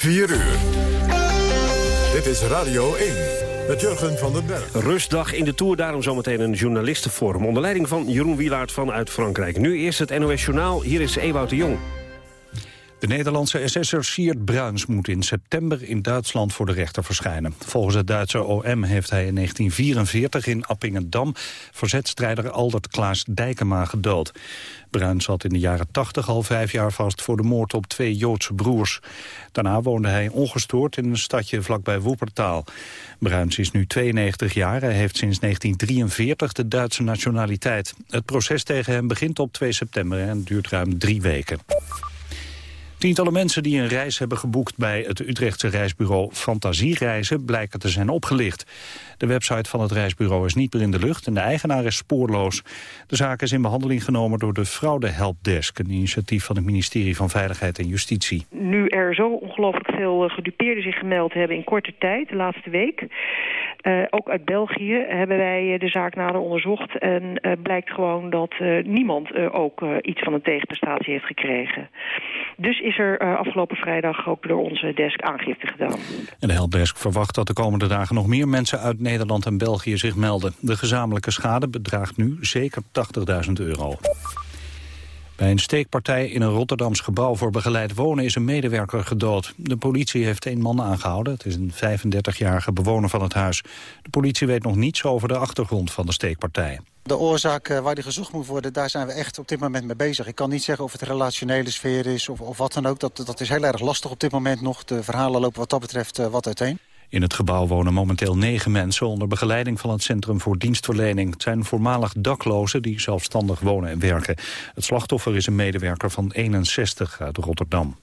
4 uur. Dit is Radio 1 met Jurgen van den Berg. Rustdag in de Tour, daarom zometeen een journalistenforum... onder leiding van Jeroen Wielaert vanuit Frankrijk. Nu eerst het NOS Journaal, hier is Ewout de Jong. De Nederlandse SS'er Siert Bruins moet in september in Duitsland voor de rechter verschijnen. Volgens het Duitse OM heeft hij in 1944 in Appingedam verzetstrijder Aldert Klaas Dijkema gedood. Bruins zat in de jaren 80 al vijf jaar vast voor de moord op twee Joodse broers. Daarna woonde hij ongestoord in een stadje vlakbij Woepertaal. Bruins is nu 92 jaar. Hij heeft sinds 1943 de Duitse nationaliteit. Het proces tegen hem begint op 2 september en duurt ruim drie weken. Tientallen mensen die een reis hebben geboekt bij het Utrechtse reisbureau Fantasiereizen blijken te zijn opgelicht. De website van het reisbureau is niet meer in de lucht en de eigenaar is spoorloos. De zaak is in behandeling genomen door de Fraude Helpdesk, een initiatief van het ministerie van Veiligheid en Justitie. Nu er zo ongelooflijk veel eh, gedupeerden zich gemeld hebben in korte tijd, de laatste week, uh, ook uit België hebben wij de zaak nader onderzocht en uh, blijkt gewoon dat niemand ook iets van een tegenprestatie heeft gekregen. Dus is er afgelopen vrijdag ook door onze desk aangifte gedaan. En de helpdesk verwacht dat de komende dagen nog meer mensen uit Nederland en België zich melden. De gezamenlijke schade bedraagt nu zeker 80.000 euro. Bij een steekpartij in een Rotterdams gebouw voor begeleid wonen is een medewerker gedood. De politie heeft één man aangehouden. Het is een 35-jarige bewoner van het huis. De politie weet nog niets over de achtergrond van de steekpartij. De oorzaak uh, waar die gezocht moet worden, daar zijn we echt op dit moment mee bezig. Ik kan niet zeggen of het een relationele sfeer is of, of wat dan ook. Dat, dat is heel erg lastig op dit moment nog. De verhalen lopen wat dat betreft uh, wat uiteen. In het gebouw wonen momenteel negen mensen onder begeleiding van het Centrum voor Dienstverlening. Het zijn voormalig daklozen die zelfstandig wonen en werken. Het slachtoffer is een medewerker van 61 uit Rotterdam.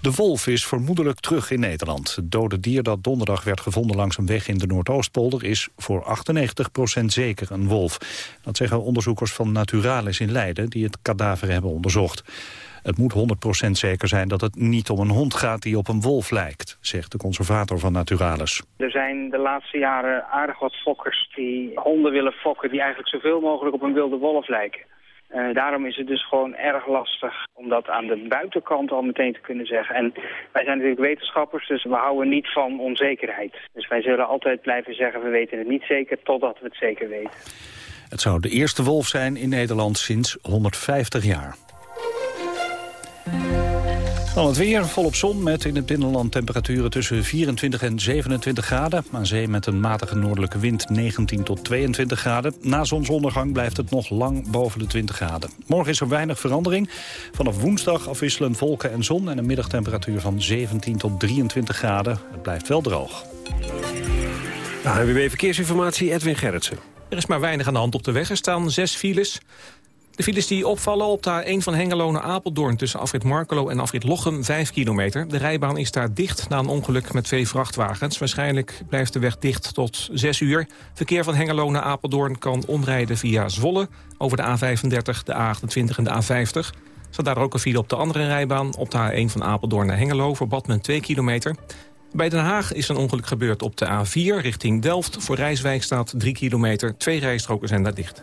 De wolf is vermoedelijk terug in Nederland. Het dode dier dat donderdag werd gevonden langs een weg in de Noordoostpolder... is voor 98% zeker een wolf. Dat zeggen onderzoekers van Naturalis in Leiden... die het kadaver hebben onderzocht. Het moet 100% zeker zijn dat het niet om een hond gaat die op een wolf lijkt, zegt de conservator van Naturalis. Er zijn de laatste jaren aardig wat fokkers die honden willen fokken die eigenlijk zoveel mogelijk op een wilde wolf lijken. Uh, daarom is het dus gewoon erg lastig om dat aan de buitenkant al meteen te kunnen zeggen. En wij zijn natuurlijk wetenschappers, dus we houden niet van onzekerheid. Dus wij zullen altijd blijven zeggen, we weten het niet zeker totdat we het zeker weten. Het zou de eerste wolf zijn in Nederland sinds 150 jaar. Dan het weer, volop zon met in het binnenland temperaturen tussen 24 en 27 graden. Aan zee met een matige noordelijke wind 19 tot 22 graden. Na zonsondergang blijft het nog lang boven de 20 graden. Morgen is er weinig verandering. Vanaf woensdag afwisselen wolken en zon en een middagtemperatuur van 17 tot 23 graden. Het blijft wel droog. ANWB Verkeersinformatie, Edwin Gerritsen. Er is maar weinig aan de hand op de weg. Er staan zes files. De files die opvallen op de A1 van Hengelo naar Apeldoorn... tussen Afrit Markelo en Afrit Lochem, 5 kilometer. De rijbaan is daar dicht na een ongeluk met twee vrachtwagens. Waarschijnlijk blijft de weg dicht tot 6 uur. Verkeer van Hengelo naar Apeldoorn kan omrijden via Zwolle... over de A35, de A28 en de A50. Staat daar ook een file op de andere rijbaan... op de A1 van Apeldoorn naar Hengelo, voor Badmen 2 kilometer... Bij Den Haag is een ongeluk gebeurd op de A4 richting Delft. Voor Rijswijk staat 3 kilometer. Twee rijstroken zijn daar dicht.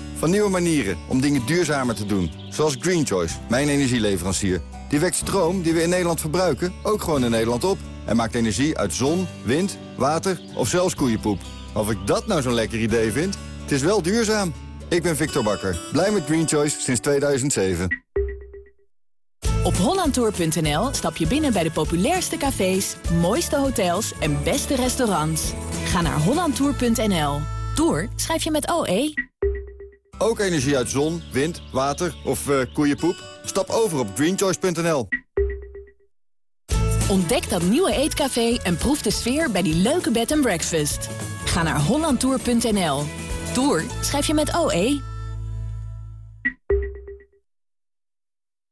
Van nieuwe manieren om dingen duurzamer te doen. Zoals Green Choice, mijn energieleverancier. Die wekt stroom die we in Nederland verbruiken ook gewoon in Nederland op. En maakt energie uit zon, wind, water of zelfs koeienpoep. Of ik dat nou zo'n lekker idee vind? Het is wel duurzaam. Ik ben Victor Bakker, blij met Green Choice sinds 2007. Op hollandtour.nl stap je binnen bij de populairste cafés, mooiste hotels en beste restaurants. Ga naar hollandtour.nl. Tour schrijf je met OE. Ook energie uit zon, wind, water of uh, koeienpoep? Stap over op greenchoice.nl. Ontdek dat nieuwe eetcafé en proef de sfeer bij die leuke bed and breakfast. Ga naar hollandtour.nl. Tour schrijf je met OE.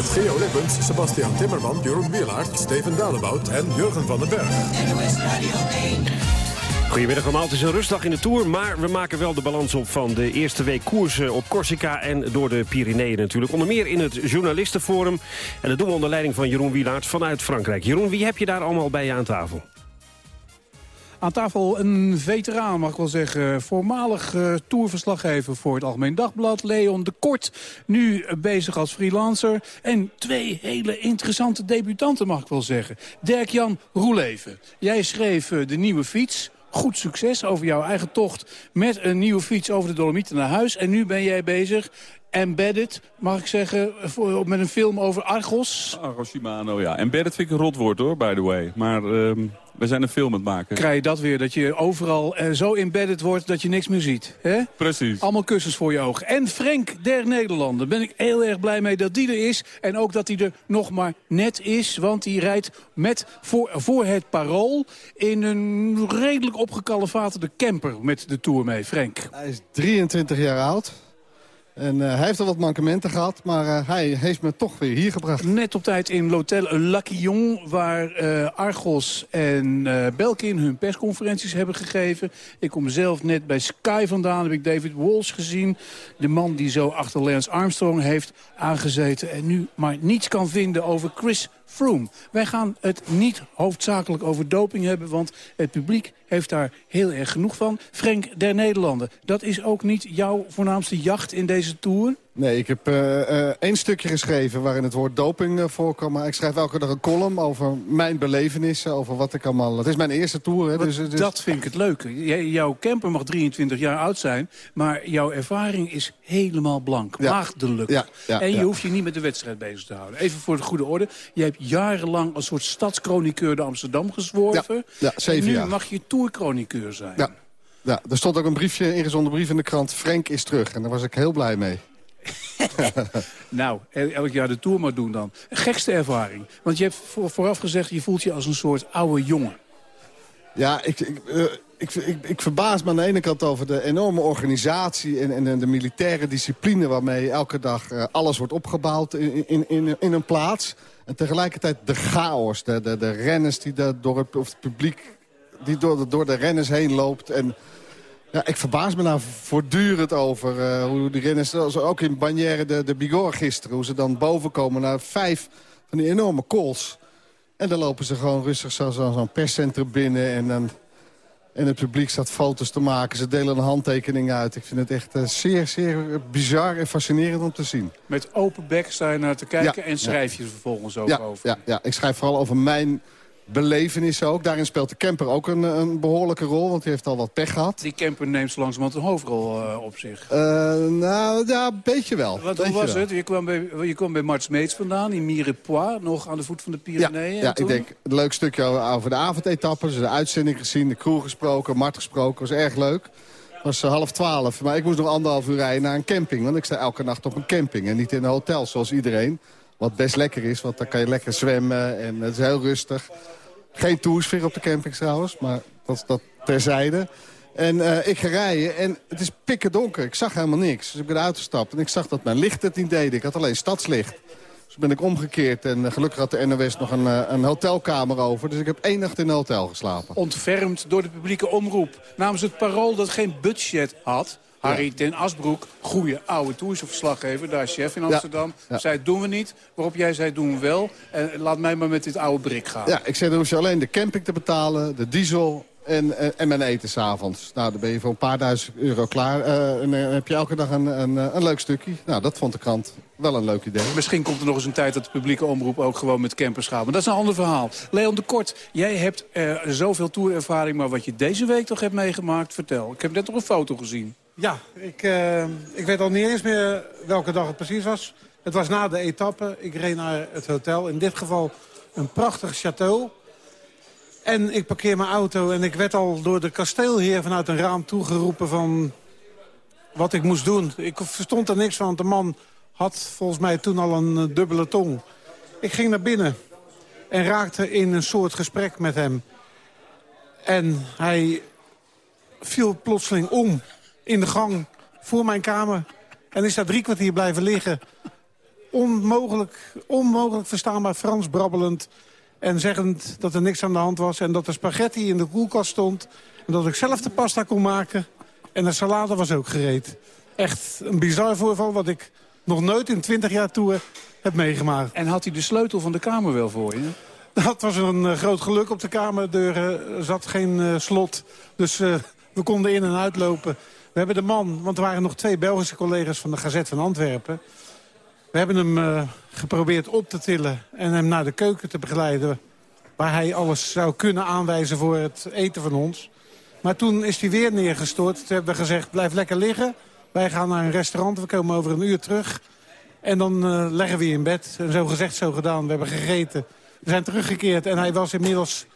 Met Geo Lippens, Sebastian Timmerman, Jeroen Wielaert, Steven Dalebout en Jurgen van den Berg. Goedemiddag allemaal, het is een rustdag in de Tour... maar we maken wel de balans op van de eerste week koersen op Corsica... en door de Pyreneeën natuurlijk. Onder meer in het journalistenforum. En dat doen we onder leiding van Jeroen Wielaert vanuit Frankrijk. Jeroen, wie heb je daar allemaal bij je aan tafel? Aan tafel een veteraan, mag ik wel zeggen. Voormalig uh, tourverslaggever voor het Algemeen Dagblad. Leon de Kort, nu bezig als freelancer. En twee hele interessante debutanten, mag ik wel zeggen. Dirk-Jan Roeleven. Jij schreef uh, de nieuwe fiets goed succes over jouw eigen tocht met een nieuwe fiets over de Dolomieten naar huis. En nu ben jij bezig, embedded, mag ik zeggen, voor, met een film over Argos. Argos Shimano, ja. Embedded vind ik een rotwoord hoor, by the way. Maar um, we zijn een film aan het maken. Krijg je dat weer, dat je overal uh, zo embedded wordt dat je niks meer ziet. Hè? Precies. Allemaal kussens voor je ogen. En Frank der Nederlanden, ben ik heel erg blij mee dat die er is. En ook dat hij er nog maar net is, want hij rijdt met voor, voor het parool... in een redelijk opgekalefaterde camper met de Tour mee. Frank. Hij is 23 jaar oud. En uh, hij heeft al wat mankementen gehad, maar uh, hij heeft me toch weer hier gebracht. Net op tijd in l'Hôtel Laquillon, waar uh, Argos en Belkin hun persconferenties hebben gegeven. Ik kom zelf net bij Sky vandaan, heb ik David Walsh gezien. De man die zo achter Lance Armstrong heeft aangezeten en nu maar niets kan vinden over Chris Froome. Wij gaan het niet hoofdzakelijk over doping hebben, want het publiek heeft daar heel erg genoeg van. Frank der Nederlanden, dat is ook niet jouw voornaamste jacht in deze Tour? Nee, ik heb uh, uh, één stukje geschreven waarin het woord doping uh, voorkwam. Maar ik schrijf elke dag een column over mijn belevenissen, over wat ik allemaal... Het is mijn eerste tour. Hè, dus, dus... Dat vind ik het leuke. jouw camper mag 23 jaar oud zijn, maar jouw ervaring is helemaal blank. Ja. Maagdelijk. Ja, ja, en je hoeft je niet met de wedstrijd bezig te houden. Even voor de goede orde. Je hebt jarenlang als soort stadschroniqueur de Amsterdam gezworven. Ja, zeven en nu jaar. mag je tourchroniqueur zijn. Ja. ja, er stond ook een briefje, ingezonden brief in de krant. Frank is terug. En daar was ik heel blij mee. nou, elk jaar de Tour maar doen dan. Gekste ervaring. Want je hebt vooraf gezegd, je voelt je als een soort oude jongen. Ja, ik, ik, uh, ik, ik, ik, verbaas me aan de ene kant over de enorme organisatie... en, en de militaire discipline waarmee elke dag uh, alles wordt opgebouwd in, in, in, in een plaats. En tegelijkertijd de chaos, de, de, de renners die door het, of het publiek die door de, door de renners heen loopt... En, ja, ik verbaas me daar voortdurend over uh, hoe die renners... ook in Bagnères de, de Bigorre gisteren... hoe ze dan boven komen naar vijf van die enorme calls. En dan lopen ze gewoon rustig zo'n zo, zo perscentrum binnen... En, dan, en het publiek staat foto's te maken. Ze delen een handtekening uit. Ik vind het echt uh, zeer, zeer bizar en fascinerend om te zien. Met open bek sta je naar te kijken ja, en schrijf je ja. vervolgens ook ja, over. Ja, ja, ik schrijf vooral over mijn belevenissen ook. Daarin speelt de camper ook een, een behoorlijke rol, want hij heeft al wat pech gehad. Die camper neemt zo langzamerhand een hoofdrol uh, op zich. Uh, nou, ja, een beetje wel. Wat hoe was wel. het? Je kwam bij, je kwam bij Mart Smeets vandaan, in Mirepoix, nog aan de voet van de Pyreneeën. Ja, ja ik denk een leuk stukje over de avondetappe. Dus de uitzending gezien, de crew gesproken, Mart gesproken. was erg leuk. Het was uh, half twaalf, maar ik moest nog anderhalf uur rijden naar een camping. Want ik sta elke nacht op een camping en niet in een hotel zoals iedereen. Wat best lekker is, want dan kan je lekker zwemmen en het is heel rustig. Geen toersfeer op de camping trouwens, maar dat dat terzijde. En uh, ik ga rijden en het is pikken donker. Ik zag helemaal niks. Dus ik ben uitgestapt en ik zag dat mijn licht het niet deed. Ik had alleen stadslicht. Dus ben ik omgekeerd en uh, gelukkig had de NOS nog een, uh, een hotelkamer over. Dus ik heb één nacht in een hotel geslapen. Ontfermd door de publieke omroep. Namens het parool dat geen budget had... Harry ten Asbroek, goede oude toersenverslaggever, daar is chef in Amsterdam. Zei, doen we niet. Waarop jij zei, doen we wel. En laat mij maar met dit oude brik gaan. Ja, ik zei, dan hoef je alleen de camping te betalen, de diesel en, en, en mijn eten s'avonds. Nou, dan ben je voor een paar duizend euro klaar. Uh, en dan heb je elke dag een, een, een leuk stukje. Nou, dat vond de krant wel een leuk idee. Misschien komt er nog eens een tijd dat de publieke omroep ook gewoon met campers gaat. Maar dat is een ander verhaal. Leon de Kort, jij hebt uh, zoveel toerervaring, maar wat je deze week toch hebt meegemaakt, vertel. Ik heb net nog een foto gezien. Ja, ik, uh, ik weet al niet eens meer welke dag het precies was. Het was na de etappe. Ik reed naar het hotel. In dit geval een prachtig château. En ik parkeer mijn auto en ik werd al door de kasteelheer vanuit een raam toegeroepen van wat ik moest doen. Ik verstond er niks van, want de man had volgens mij toen al een eh, dubbele tong. Ik ging naar binnen en raakte in een soort gesprek met hem. En hij viel plotseling om in de gang voor mijn kamer. En is daar drie kwartier blijven liggen. Onmogelijk, onmogelijk verstaanbaar Frans brabbelend. En zeggend dat er niks aan de hand was. En dat er spaghetti in de koelkast stond. En dat ik zelf de pasta kon maken. En de salade was ook gereed. Echt een bizar voorval wat ik nog nooit in twintig jaar tour heb meegemaakt. En had hij de sleutel van de kamer wel voor je? Dat was een uh, groot geluk. Op de kamerdeur uh, zat geen uh, slot. Dus we konden in en uitlopen. We hebben de man, want er waren nog twee Belgische collega's van de Gazet van Antwerpen. We hebben hem geprobeerd op te tillen en hem naar de keuken te begeleiden... waar hij alles zou kunnen aanwijzen voor het eten van ons. Maar toen is hij weer neergestort. Toen hebben we gezegd, blijf lekker liggen. Wij gaan naar een restaurant, we komen over een uur terug. En dan uh, leggen we je in bed. En zo gezegd, zo gedaan. We hebben gegeten. We zijn teruggekeerd en hij was inmiddels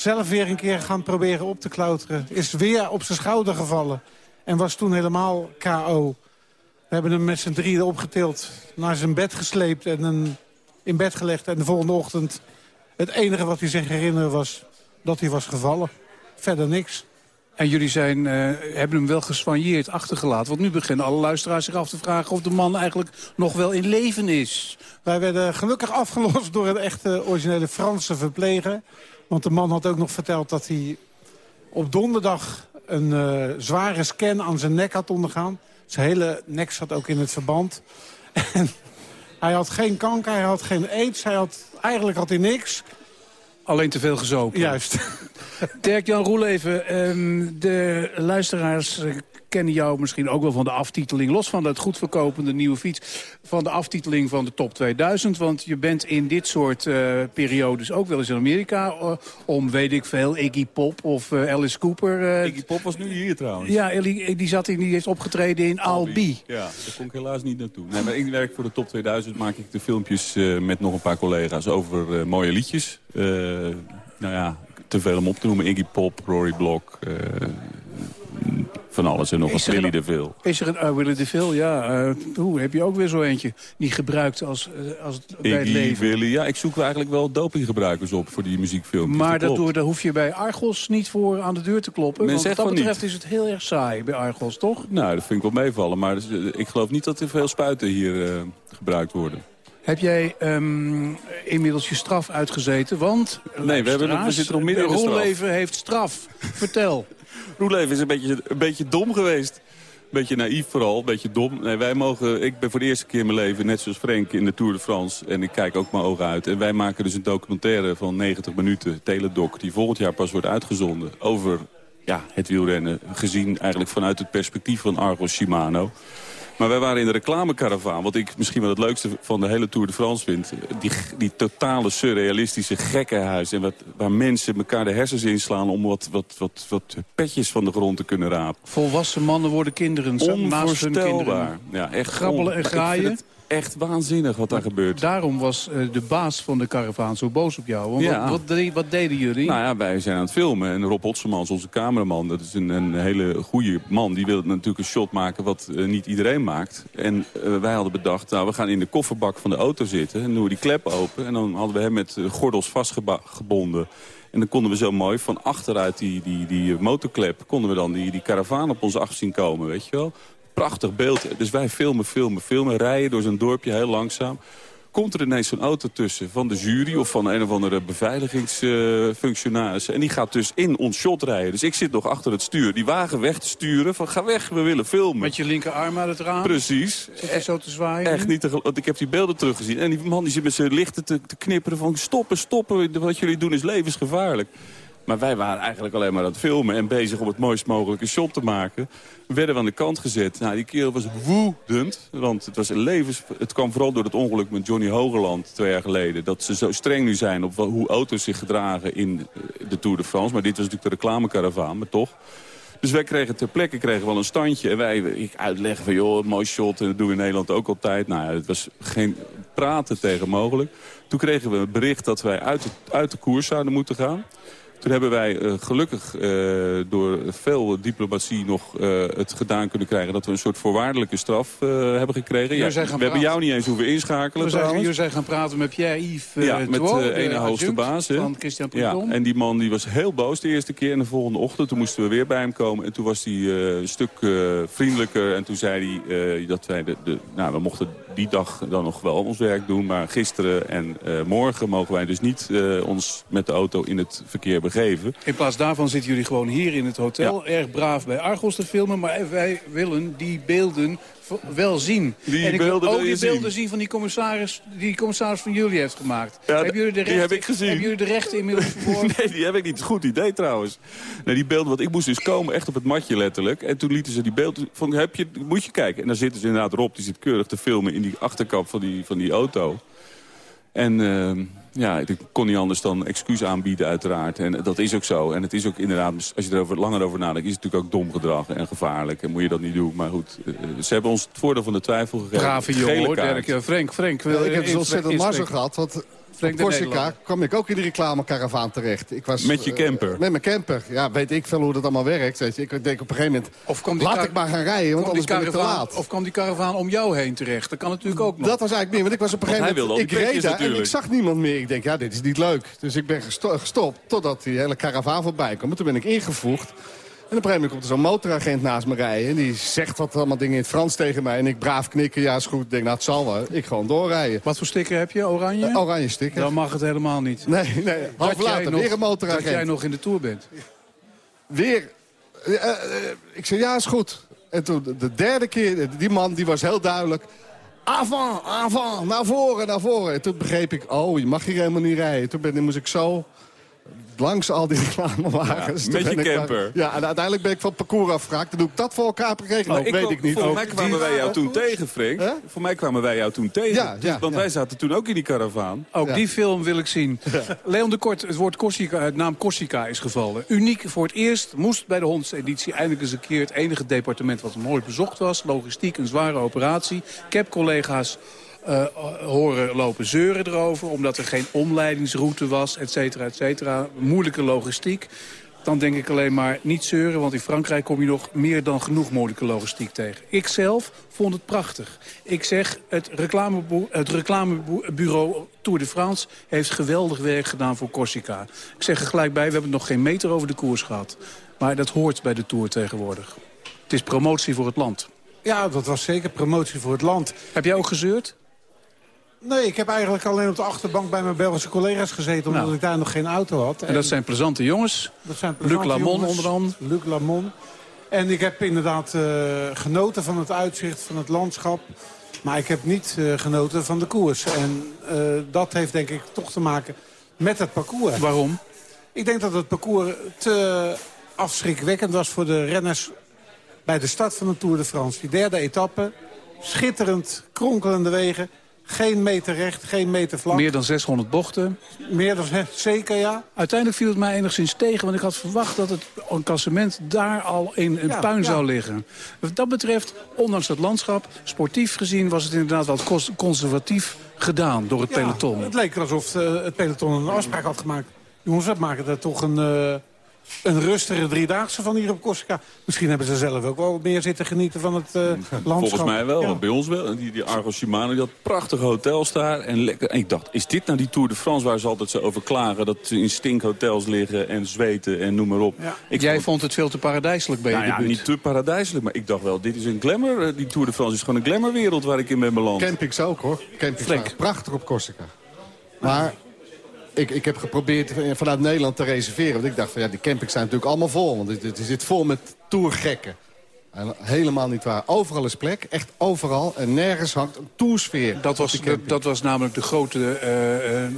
zelf weer een keer gaan proberen op te klauteren. Is weer op zijn schouder gevallen. En was toen helemaal K.O. We hebben hem met z'n drieën opgetild. Naar zijn bed gesleept en een, in bed gelegd. En de volgende ochtend het enige wat hij zich herinnerde was dat hij was gevallen. Verder niks. En jullie zijn, uh, hebben hem wel geswanjeerd achtergelaten. Want nu beginnen alle luisteraars zich af te vragen... of de man eigenlijk nog wel in leven is. Wij werden gelukkig afgelost door een echte originele Franse verpleger. Want de man had ook nog verteld dat hij op donderdag... een uh, zware scan aan zijn nek had ondergaan. Zijn hele nek zat ook in het verband. En hij had geen kanker, hij had geen aids, hij had, eigenlijk had hij niks... Alleen te veel gezopen. Juist. Dirk-Jan Roeleven, um, de luisteraars kennen jou misschien ook wel van de aftiteling... los van dat goed verkopende nieuwe fiets... van de aftiteling van de top 2000. Want je bent in dit soort uh, periodes ook wel eens in Amerika... Uh, om, weet ik veel, Iggy Pop of uh, Alice Cooper. Iggy Pop was nu hier trouwens. Ja, die, die, zat in, die heeft opgetreden in Albi. Ja, daar kon ik helaas niet naartoe. Nee, maar ik werk voor de top 2000, maak ik de filmpjes met nog een paar collega's... over mooie liedjes. nou ja, te veel om op te noemen. Iggy Pop, Rory Block van alles en nog wat. Willy de Vil. Is er een uh, Willy de Vil? Ja. Uh, hoe heb je ook weer zo eentje die gebruikt als, uh, als bij het leven? Willy, ja. Ik zoek eigenlijk wel dopinggebruikers op voor die muziekfilmpjes. Maar dat daar hoef je bij Argos niet voor aan de deur te kloppen. Men want wat dat betreft is het heel erg saai bij Argos, toch? Nou, dat vind ik wel meevallen. Maar dus, ik geloof niet dat er veel spuiten hier gebruikt worden. Heb jij um, inmiddels je straf uitgezeten? Want, nee, we, hebben, we zitten nog midden in de straf. Heeft straf. Vertel. Roeleven is een beetje, een beetje dom geweest. Een beetje naïef vooral, een beetje dom. Nee, wij mogen, ik ben voor de eerste keer in mijn leven, net zoals Frank, in de Tour de France. En ik kijk ook mijn ogen uit. En wij maken dus een documentaire van 90 minuten, Teledoc... die volgend jaar pas wordt uitgezonden over ja, het wielrennen. Gezien eigenlijk vanuit het perspectief van Argos Shimano. Maar wij waren in de reclamekaravaan. Wat ik misschien wel het leukste van de hele Tour de France vind. Die, die totale surrealistische gekkenhuis. En wat, waar mensen elkaar de hersens inslaan om wat, wat, wat, wat petjes van de grond te kunnen rapen. Volwassen mannen worden kinderen. Onvoorstelbaar. Ja, echt Grabbelen en graaien echt waanzinnig wat daar gebeurt. Daarom was uh, de baas van de karavaan zo boos op jou. Want ja. wat, wat, wat, deden jullie? Nou ja, wij zijn aan het filmen. En Rob Hotsemans, onze cameraman, dat is een, een hele goede man. Die wil natuurlijk een shot maken wat uh, niet iedereen maakt. En uh, wij hadden bedacht, nou, we gaan in de kofferbak van de auto zitten. En doen we die klep open. En dan hadden we hem met gordels vastgebonden. En dan konden we zo mooi van achteruit die, die, die motorklep... konden we dan die, die karavaan op ons af zien komen, weet je wel prachtig beeld. Dus wij filmen, filmen, filmen, rijden door zo'n dorpje heel langzaam. Komt er ineens zo'n auto tussen van de jury of van een of andere beveiligingsfunctionaris. En die gaat dus in ons shot rijden. Dus ik zit nog achter het stuur, die wagen weg te sturen. Van ga weg, we willen filmen. Met je linkerarm uit het raam? Precies. Zit je zo te zwaaien? Echt niet, te, want ik heb die beelden teruggezien. En die man die zit met zijn lichten te, te knipperen van stoppen, stoppen. Wat jullie doen is levensgevaarlijk. Maar wij waren eigenlijk alleen maar aan het filmen en bezig om het mooist mogelijke shot te maken. We werden aan de kant gezet. Nou, die kerel was woedend, want het, was een levens... het kwam vooral door het ongeluk met Johnny Hogerland twee jaar geleden. Dat ze zo streng nu zijn op hoe auto's zich gedragen in de Tour de France. Maar dit was natuurlijk de reclamekaravaan, maar toch... Dus wij kregen ter plekke kregen wel een standje. En wij ik uitleggen van, joh, mooi shot. En dat doen we in Nederland ook altijd. Nou, het was geen praten tegen mogelijk. Toen kregen we het bericht dat wij uit de, uit de koers zouden moeten gaan. Toen hebben wij uh, gelukkig uh, door veel diplomatie nog uh, het gedaan kunnen krijgen... dat we een soort voorwaardelijke straf hebben gekregen. Ja, we hebben jou niet eens hoeven inschakelen we zijn, Jullie zijn gaan praten met Pierre-Yves Ja, met de ene hoogste baas. Van Christian ja, En die man die was heel boos de eerste keer. En de volgende ochtend toen moesten we weer bij hem komen. En toen was hij een stuk vriendelijker. En toen zei hij dat wij... De, de, nou, we mochten die dag dan nog wel ons werk doen. Maar gisteren en morgen mogen wij dus niet ons met de auto in het verkeer begeven. In plaats daarvan zitten jullie gewoon hier in het hotel... erg braaf bij Argos te filmen. Maar wij willen die beelden wel zien. Die en ik wil ook die beelden zien. zien van die commissaris, die commissaris van jullie heeft gemaakt. Ja, hebben jullie de die rechten, heb ik gezien. Hebben jullie de rechten inmiddels verworven? nee, die heb ik niet. Goed idee trouwens. Nee, die beelden, want ik moest dus komen echt op het matje letterlijk. En toen lieten ze die beelden van, heb je, moet je kijken. En dan zitten ze inderdaad, Rob, die zit keurig te filmen in die achterkap van die, van die auto. En uh, ja, ik kon niet anders dan excuus aanbieden uiteraard. En dat is ook zo. En het is ook inderdaad, als je er langer over nadenkt... is het natuurlijk ook dom gedrag en gevaarlijk. En moet je dat niet doen. Maar goed, uh, ze hebben ons het voordeel van de twijfel gegeven. Brave jongen hoor, Dirk. Frank, Frank. Ja, ik heb dus ontzettend mazzel gehad. Want op Corsica kwam ik ook in de reclamekaravaan terecht. Ik was, met je camper? Uh, met mijn camper. Ja, weet ik veel hoe dat allemaal werkt. Weet je. Ik denk op een gegeven moment, of kwam die laat ik maar gaan rijden, want anders ben ik te laat. Of kwam die karavaan om jou heen terecht? Dat kan natuurlijk ook nog. Dat was eigenlijk meer, want ik was op een gegeven moment... Ik reed daar en ik zag niemand meer. Ik denk, ja, dit is niet leuk. Dus ik ben gesto gestopt totdat die hele karavaan voorbij kwam. Toen ben ik ingevoegd. En op een gegeven moment komt er zo'n motoragent naast me rijden. En die zegt wat allemaal dingen in het Frans tegen mij. En ik braaf knikken, ja is goed. Ik denk, nou het zal wel. Ik gewoon doorrijden. Wat voor sticker heb je? Oranje? Uh, oranje sticker. Dan mag het helemaal niet. Nee, nee. Half later, nog, weer een motoragent. Dat jij nog in de Tour bent. Weer. Uh, uh, ik zei, ja is goed. En toen de derde keer, die man die was heel duidelijk... Avant, avant, naar voren, naar voren. En toen begreep ik, oh, je mag hier helemaal niet rijden. Toen ben, moest ik zo langs al die reclamewagens. Ja, met je camper. Ja, en uiteindelijk ben ik van het parcours afgeraakt. Dan doe ik dat voor elkaar gekregen. Nou, weet ik niet. Voor mij kwamen die, wij jou toen tegen, Frank. Huh? Voor mij kwamen wij jou toen tegen. Ja, ja, want ja. wij zaten toen ook in die karavaan. Ook die film wil ik zien. Leon de Kort, het woord Corsica, het naam Corsica is gevallen. Uniek voor het eerst moest bij de honderdste editie eindelijk eens een keer... het enige departement wat nooit bezocht was. Logistiek, een zware operatie. Ik heb collega's uh, horen lopen zeuren erover... omdat er geen omleidingsroute was, et cetera, et cetera. Moeilijke logistiek. Dan denk ik alleen maar niet zeuren, want in Frankrijk kom je nog meer dan genoeg moeilijke logistiek tegen. Ik zelf vond het prachtig. Ik zeg, het, het reclamebureau Tour de France heeft geweldig werk gedaan voor Corsica. Ik zeg er gelijk bij, we hebben nog geen meter over de koers gehad. Maar dat hoort bij de Tour tegenwoordig. Het is promotie voor het land. Ja, dat was zeker promotie voor het land. Heb jij ook gezeurd? Nee, ik heb eigenlijk alleen op de achterbank bij mijn Belgische collega's gezeten... omdat nou. ik daar nog geen auto had. En, en dat zijn plezante jongens. Dat zijn plezante Luc Lamon jongens. onder andere. Luc Lamon. En ik heb inderdaad uh, genoten van het uitzicht, van het landschap. Maar ik heb niet uh, genoten van de koers. En uh, dat heeft denk ik toch te maken met het parcours. Waarom? Ik denk dat het parcours te afschrikwekkend was voor de renners... bij de start van de Tour de France. Die derde etappe, schitterend kronkelende wegen... Geen meter recht, geen meter vlak. Meer dan 600 bochten. Meer dan zeker, ja. Uiteindelijk viel het mij enigszins tegen, want ik had verwacht dat het klassement daar al in een Ja, puin ja. zou liggen. Wat dat betreft, ondanks dat landschap, sportief gezien was het inderdaad wat cons- conservatief gedaan door het Ja, peloton. Het leek alsof eh, het peloton een afspraak had gemaakt. Jongens, we maken er toch een, eh, een rustige driedaagse van hier op Corsica. Misschien hebben ze zelf ook wel meer zitten genieten van het eh, landschap. Volgens mij wel, Ja. want bij ons wel. Die, die Argos Shimano, die had prachtige hotels daar. En, lekker. en ik dacht, is dit nou die Tour de France waar ze altijd zo over klagen? Dat ze in stinkhotels liggen en zweten en noem maar op. Ik Jij vond het veel te paradijselijk bij je nou ja, debuut. niet te paradijselijk, maar ik dacht wel, dit is een glamour. eh, Die Tour de France is gewoon een glamourwereld waar ik in ben beland. Campings ook hoor. Campings prachtig op Corsica. Maar ik, ik heb geprobeerd vanuit Nederland te reserveren. Want ik dacht van ja, die campings zijn natuurlijk allemaal vol. Want het, het zit vol met tourgekken. En helemaal niet waar. Overal is plek, echt overal. En nergens hangt een toersfeer. Dat was, dat was namelijk de grote... eh, eh,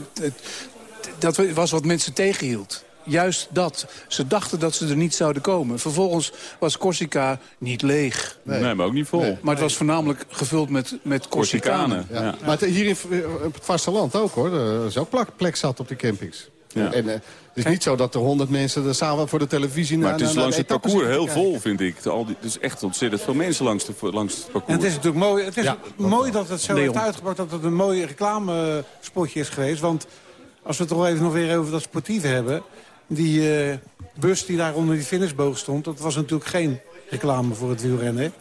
dat was wat mensen tegenhield. Juist dat. Ze dachten dat ze er niet zouden komen. Vervolgens was Corsica niet leeg. Nee, maar ook niet vol. Maar het was voornamelijk gevuld met, met Corsicanen. Ja. Maar het- hier in, op het vasteland ook hoor. Er is ook plek, plek zat op die campings. En, en, het is niet zo dat er honderd mensen er samen voor de televisie... Maar het is langs de het parcours heel vol, vind ik. Al die, het is echt ontzettend veel mensen langs, de, langs het parcours. En het is natuurlijk mooi, het is Ja, mooi dat het zo Leon. heeft uitgebracht... dat het een mooi reclamespotje is geweest. Want als we het toch even nog weer over dat sportieve hebben... die eh, bus die daar onder die finishboog stond... dat was natuurlijk geen reclame voor het wielrennen.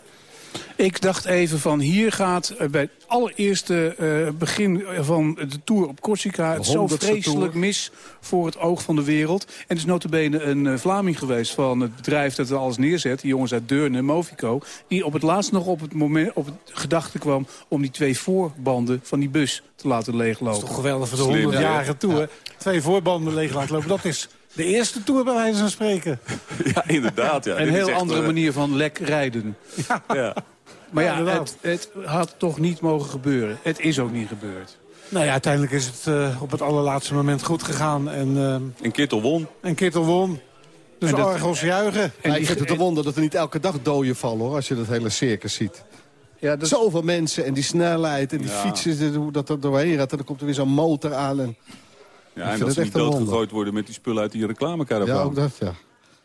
Ik dacht even van hier gaat eh, bij het allereerste eh, begin van de Tour op Corsica... het zo vreselijk Tour. mis voor het oog van de wereld. En het is notabene een eh, Vlaming geweest van het bedrijf dat alles neerzet. Die jongens uit Deurne, Movico. Die op het laatst nog op het, moment, op het gedachte kwam om die twee voorbanden van die bus te laten leeglopen. Toch geweldig voor de Slim, 100-jarige Tour. Twee voorbanden leeg laten lopen. Dat is de eerste Tour bij wijze van spreken. Ja, inderdaad. Ja. Een Dit heel echt, andere eh, manier van lek rijden. Ja. Maar ja, het, het had toch niet mogen gebeuren. Het is ook niet gebeurd. Nou ja, uiteindelijk is het eh, op het allerlaatste moment goed gegaan. En, eh, En Kittel won. en Kittel won. Dus En dat- Argos juichen. Ja, ik vind het een wonder dat er niet elke dag doden vallen, hoor, als je dat hele circus ziet. Ja, dat, Zoveel mensen en die snelheid en die Ja. fietsen, hoe dat er doorheen gaat. En dan komt er weer zo'n motor aan. En, Ja, en dat ze niet doodgegooid worden met die spullen uit die reclamecaravan. ja, ook dat, ja.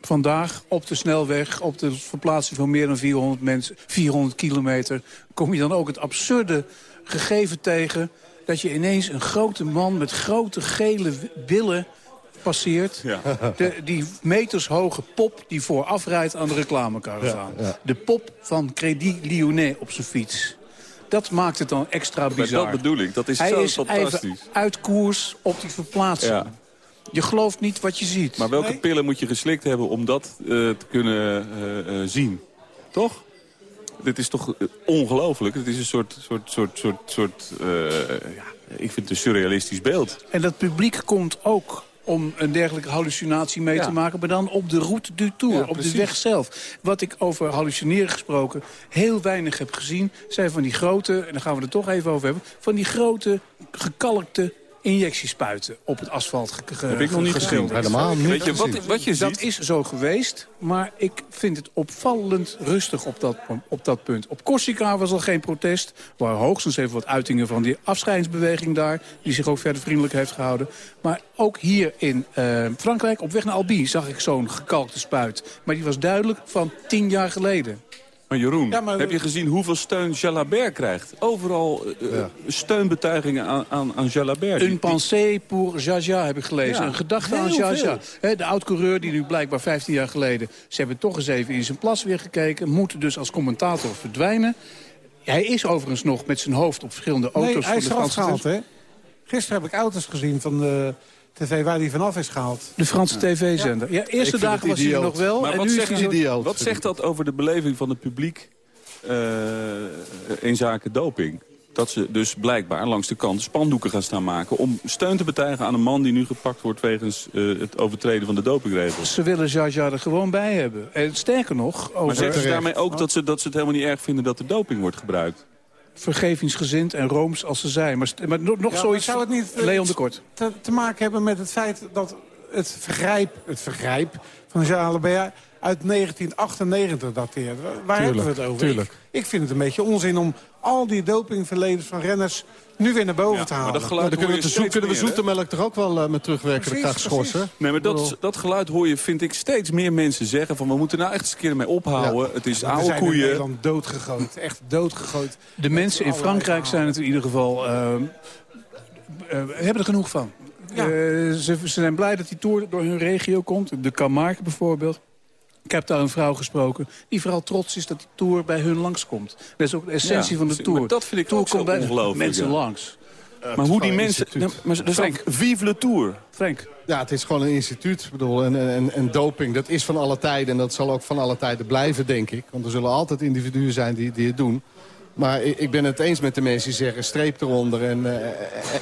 vandaag op de snelweg, op de verplaatsing van meer dan 400, mensen, 400 kilometer... kom je dan ook het absurde gegeven tegen... dat je ineens een grote man met grote gele billen passeert. Ja. De, die metershoge pop die vooraf rijdt aan de reclamekaravaan. Ja, ja. De pop van Crédit Lyonnais op zijn fiets. Dat maakt het dan extra Maar bizar. dat bedoel ik. Dat is Hij zo is fantastisch. even uit koers op die verplaatsing. Ja. Je gelooft niet wat je ziet. Maar welke Nee. pillen moet je geslikt hebben om dat eh, te kunnen eh, eh, zien? Toch? Dit is toch ongelooflijk. Het is een soort, soort, soort, soort, soort eh, ja, ik vind het een surrealistisch beeld. En dat publiek komt ook om een dergelijke hallucinatie mee Ja. te maken... maar dan op de route du Tour, Ja, op precies. de weg zelf. Wat ik over hallucineren gesproken heel weinig heb gezien... zijn van die grote, en daar gaan we het toch even over hebben... van die grote, gekalkte injectiespuiten op het asfalt ge ge- Heb ik nog niet geschilderd. gezien. Helemaal niet Weet je, wat, wat je Dat ziet... is zo geweest, maar ik vind het opvallend rustig op dat, op dat punt. Op Corsica was al geen protest. Waren hoogstens even wat uitingen van die afscheidsbeweging daar... die zich ook verder vriendelijk heeft gehouden. Maar ook hier in eh, Frankrijk, op weg naar Albi, zag ik zo'n gekalkte spuit. Maar die was duidelijk van tien jaar geleden. Maar Jeroen, Ja, maar- heb je gezien hoeveel steun Jalabert krijgt? Overal eh, eh, steunbetuigingen aan, aan, aan Jalabert. Een pensée pour Jaja heb ik gelezen. Ja, een gedachte aan Jaja. de oud-coureur die nu blijkbaar 15 jaar geleden... ze hebben toch eens even in zijn plas weer gekeken... moet dus als commentator verdwijnen. Hij is overigens nog met zijn hoofd op verschillende auto's... Nee, hij is de eraf gehaald, hè? Gisteren heb ik auto's gezien van de tv waar hij vanaf is gehaald. De Franse tv-zender. Ja, eerste dagen was hij er nog wel. Maar en wat nu is zegt, idioot, wat zegt dat over de beleving van het publiek eh, in zaken doping? Dat ze dus blijkbaar langs de kant spandoeken gaan staan maken... om steun te betuigen aan een man die nu gepakt wordt... wegens eh, het overtreden van de dopingregels. Ze willen Jaja er gewoon bij hebben. En sterker nog, Maar over zeggen ze daarmee ook dat ze, dat ze het helemaal niet erg vinden... dat er doping wordt gebruikt? Vergevingsgezind en rooms als ze zijn. Maar, nog, Ja, zoiets... zou het niet, eh, Leon de Kort. Te, te maken hebben met het feit dat het vergrijp, het vergrijp van Jean Albert uit 1998 dateert. Waar hebben we het over? tuurlijk. Ik, ik vind het een beetje onzin om al die dopingverledens van renners nu weer naar boven te halen. maar dat Nou, geluid dan hoor kunnen je we, de zo- steeds kunnen we meer, zoetemelk toch ook wel eh, met terugwerkende kracht schorsen? Nee, maar dat, dat geluid hoor je, vind ik, steeds meer mensen zeggen... van we moeten nou echt eens een keer ermee ophouden. Het is oude zijn koeien. Nederland doodgegooid. Echt doodgegooid. De mensen in Frankrijk zijn het in ieder geval... eh, eh, hebben er genoeg van. Ja. Ze, ze zijn blij dat die tour door hun regio komt. De Camargue bijvoorbeeld. Ik heb daar een vrouw gesproken die vooral trots is dat die tour bij hun langskomt. Dat is ook de essentie Ja, van de maar tour. dat vind ik tour ook zo komt bij mensen ja. langs. Maar hoe die mensen... instituut. Ja, maar, dus Frank. Vive le Tour. Frank, Ja, het is gewoon een instituut. Ik bedoel, en, en, en doping, dat is van alle tijden. En dat zal ook van alle tijden blijven, denk ik. Want er zullen altijd individuen zijn die, die het doen. Maar ik, ik ben het eens met de mensen die zeggen... streep eronder en, eh, en,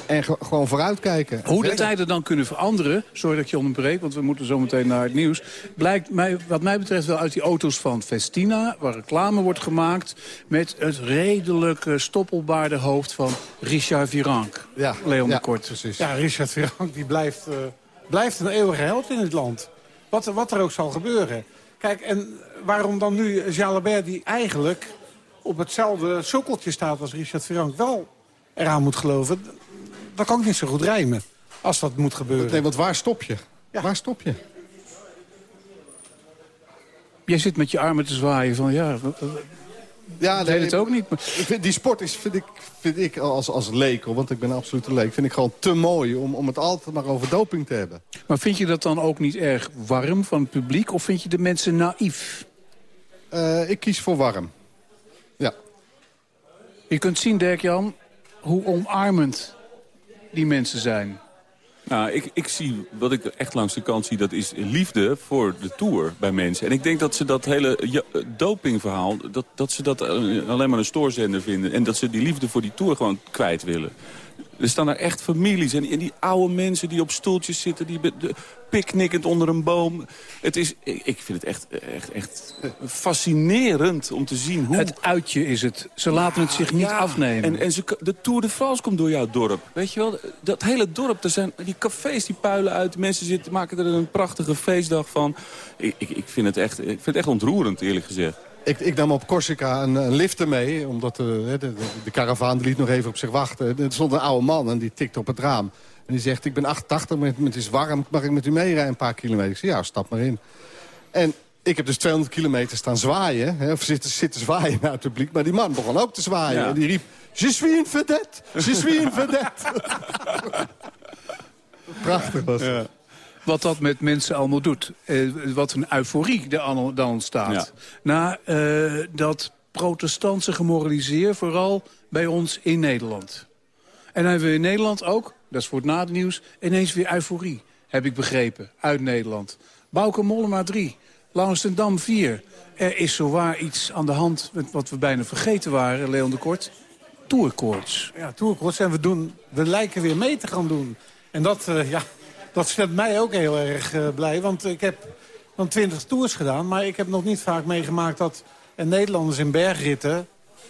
en ge- gewoon vooruitkijken. Hoe de tijden dan kunnen veranderen, sorry dat ik je onderbreek, want we moeten zo meteen naar het nieuws, blijkt mij, wat mij betreft wel uit die auto's van Festina, waar reclame wordt gemaakt met het redelijk eh, stoppelbaarde hoofd van Richard Virenque. Ja, Leon ja, de Kort. precies. Ja, Richard Virenque die blijft, eh, blijft een eeuwige held in het land. Wat, er- wat er ook zal gebeuren. Kijk, en waarom dan nu Jean Albert die eigenlijk op hetzelfde sokkeltje staat als Richard Virenque wel eraan moet geloven... dat kan ik niet zo goed rijmen. Als dat moet gebeuren. Nee, want waar stop je? Waar stop je? Jij zit met je armen te zwaaien van ja... Ja, weet het ook niet. Die sport is, vind ik, vind ik als, als leek, want ik ben absoluut een leek... vind ik gewoon te mooi om, om het altijd maar over doping te hebben. Maar vind je dat dan ook niet erg warm van het publiek? Of vind je de mensen naïef? Uh, ik kies voor warm. Je kunt zien, Dirk-Jan, hoe omarmend die mensen zijn. Nou, ik, ik zie, wat ik echt langs de kant zie, dat is liefde voor de Tour bij mensen. En ik denk dat ze dat hele dopingverhaal, dat, dat ze dat alleen maar een stoorzender vinden. En dat ze die liefde voor die Tour gewoon kwijt willen. Er staan er echt families. En en die oude mensen die op stoeltjes zitten, die picknickend onder een boom. Het is, ik vind het echt, echt, echt fascinerend om te zien hoe... Het uitje is het. Ze laten het zich niet afnemen. En, en ze, de Tour de France komt door jouw dorp. Weet je wel, dat hele dorp, er zijn die cafés die puilen uit. Mensen zitten, maken er een prachtige feestdag van. Ik, ik, ik, vind, het echt, ik vind het echt ontroerend, eerlijk gezegd. Ik, ik, nam op Corsica een, een lifter mee, omdat de, de, de, karavaan liet nog even op zich wachten. Er stond een oude man en die tikte op het raam. En die zegt, ik ben 88, maar het is warm, mag ik met u meerijden een paar kilometer? Ik zeg, ja, stap maar in. En ik heb dus 200 kilometer staan zwaaien, hè, of zitten, zitten zwaaien naar het publiek. Maar die man begon ook te zwaaien. En die riep, je suis une vedette, je suis une vedette. Prachtig was. Ja wat dat met mensen allemaal doet. Eh, wat een euforie er dan ontstaat. Na uh, dat protestantse gemoraliseer, vooral bij ons in Nederland. En dan hebben we in Nederland ook, dat is voor het nadennieuws... ineens weer euforie, heb ik begrepen, uit Nederland. Bouke Mollema 3, Laurens Dam 4. Er is zowaar iets aan de hand met wat we bijna vergeten waren, Leon de Kort. Tourkoorts. Ja, tourkoorts. En we, doen, we lijken weer mee te gaan doen. En dat, uh, ja, dat stemt mij ook heel erg uh, blij. Want ik heb dan 20 tours gedaan. Maar ik heb nog niet vaak meegemaakt dat Nederlanders in bergritten...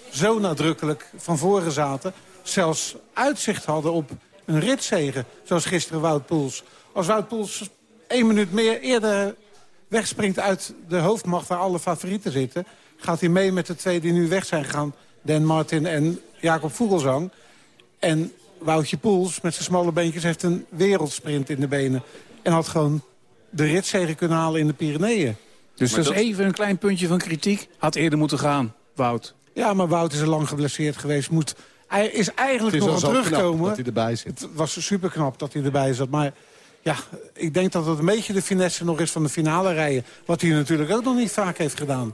zo nadrukkelijk van voren zaten. Zelfs uitzicht hadden op een ritzegen. Zoals gisteren Wout Poels. Als Wout Poels één minuut meer eerder wegspringt uit de hoofdmacht... waar alle favorieten zitten... gaat hij mee met de twee die nu weg zijn gegaan. Dan Martin en Jacob Vogelsang. En Woutje Poels met zijn smalle beentjes heeft een wereldsprint in de benen. En had gewoon de ritzegen kunnen halen in de Pyreneeën. Dus dat is even een klein puntje van kritiek. Had eerder moeten gaan, Wout. Ja, maar Wout is al lang geblesseerd geweest. Moet, hij is eigenlijk nog aan terugkomen. dat hij erbij zit. Het was super knap dat hij erbij zat. Maar ja, ik denk dat het een beetje de finesse nog is van de finale rijden. Wat hij natuurlijk ook nog niet vaak heeft gedaan.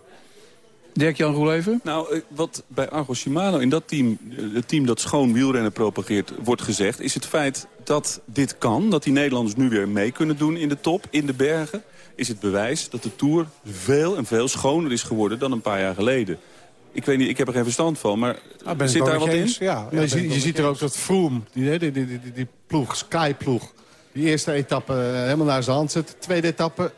Dirk-Jan Roeleven? Nou, eh, wat bij Argo Shimano in dat team, eh, het team dat schoon wielrennen propageert, wordt gezegd... is het feit dat dit kan, dat die Nederlanders nu weer mee kunnen doen in de top, in de bergen... is het bewijs dat de Tour veel en veel schoner is geworden dan een paar jaar geleden. Ik weet niet, ik heb er geen verstand van, maar ah, zit daar wat in? Ja, ja je, je ziet er ook dat Froome, die, die, die, die, die ploeg, Sky-ploeg... die eerste etappe eh, helemaal naar zijn hand zet. tweede etappe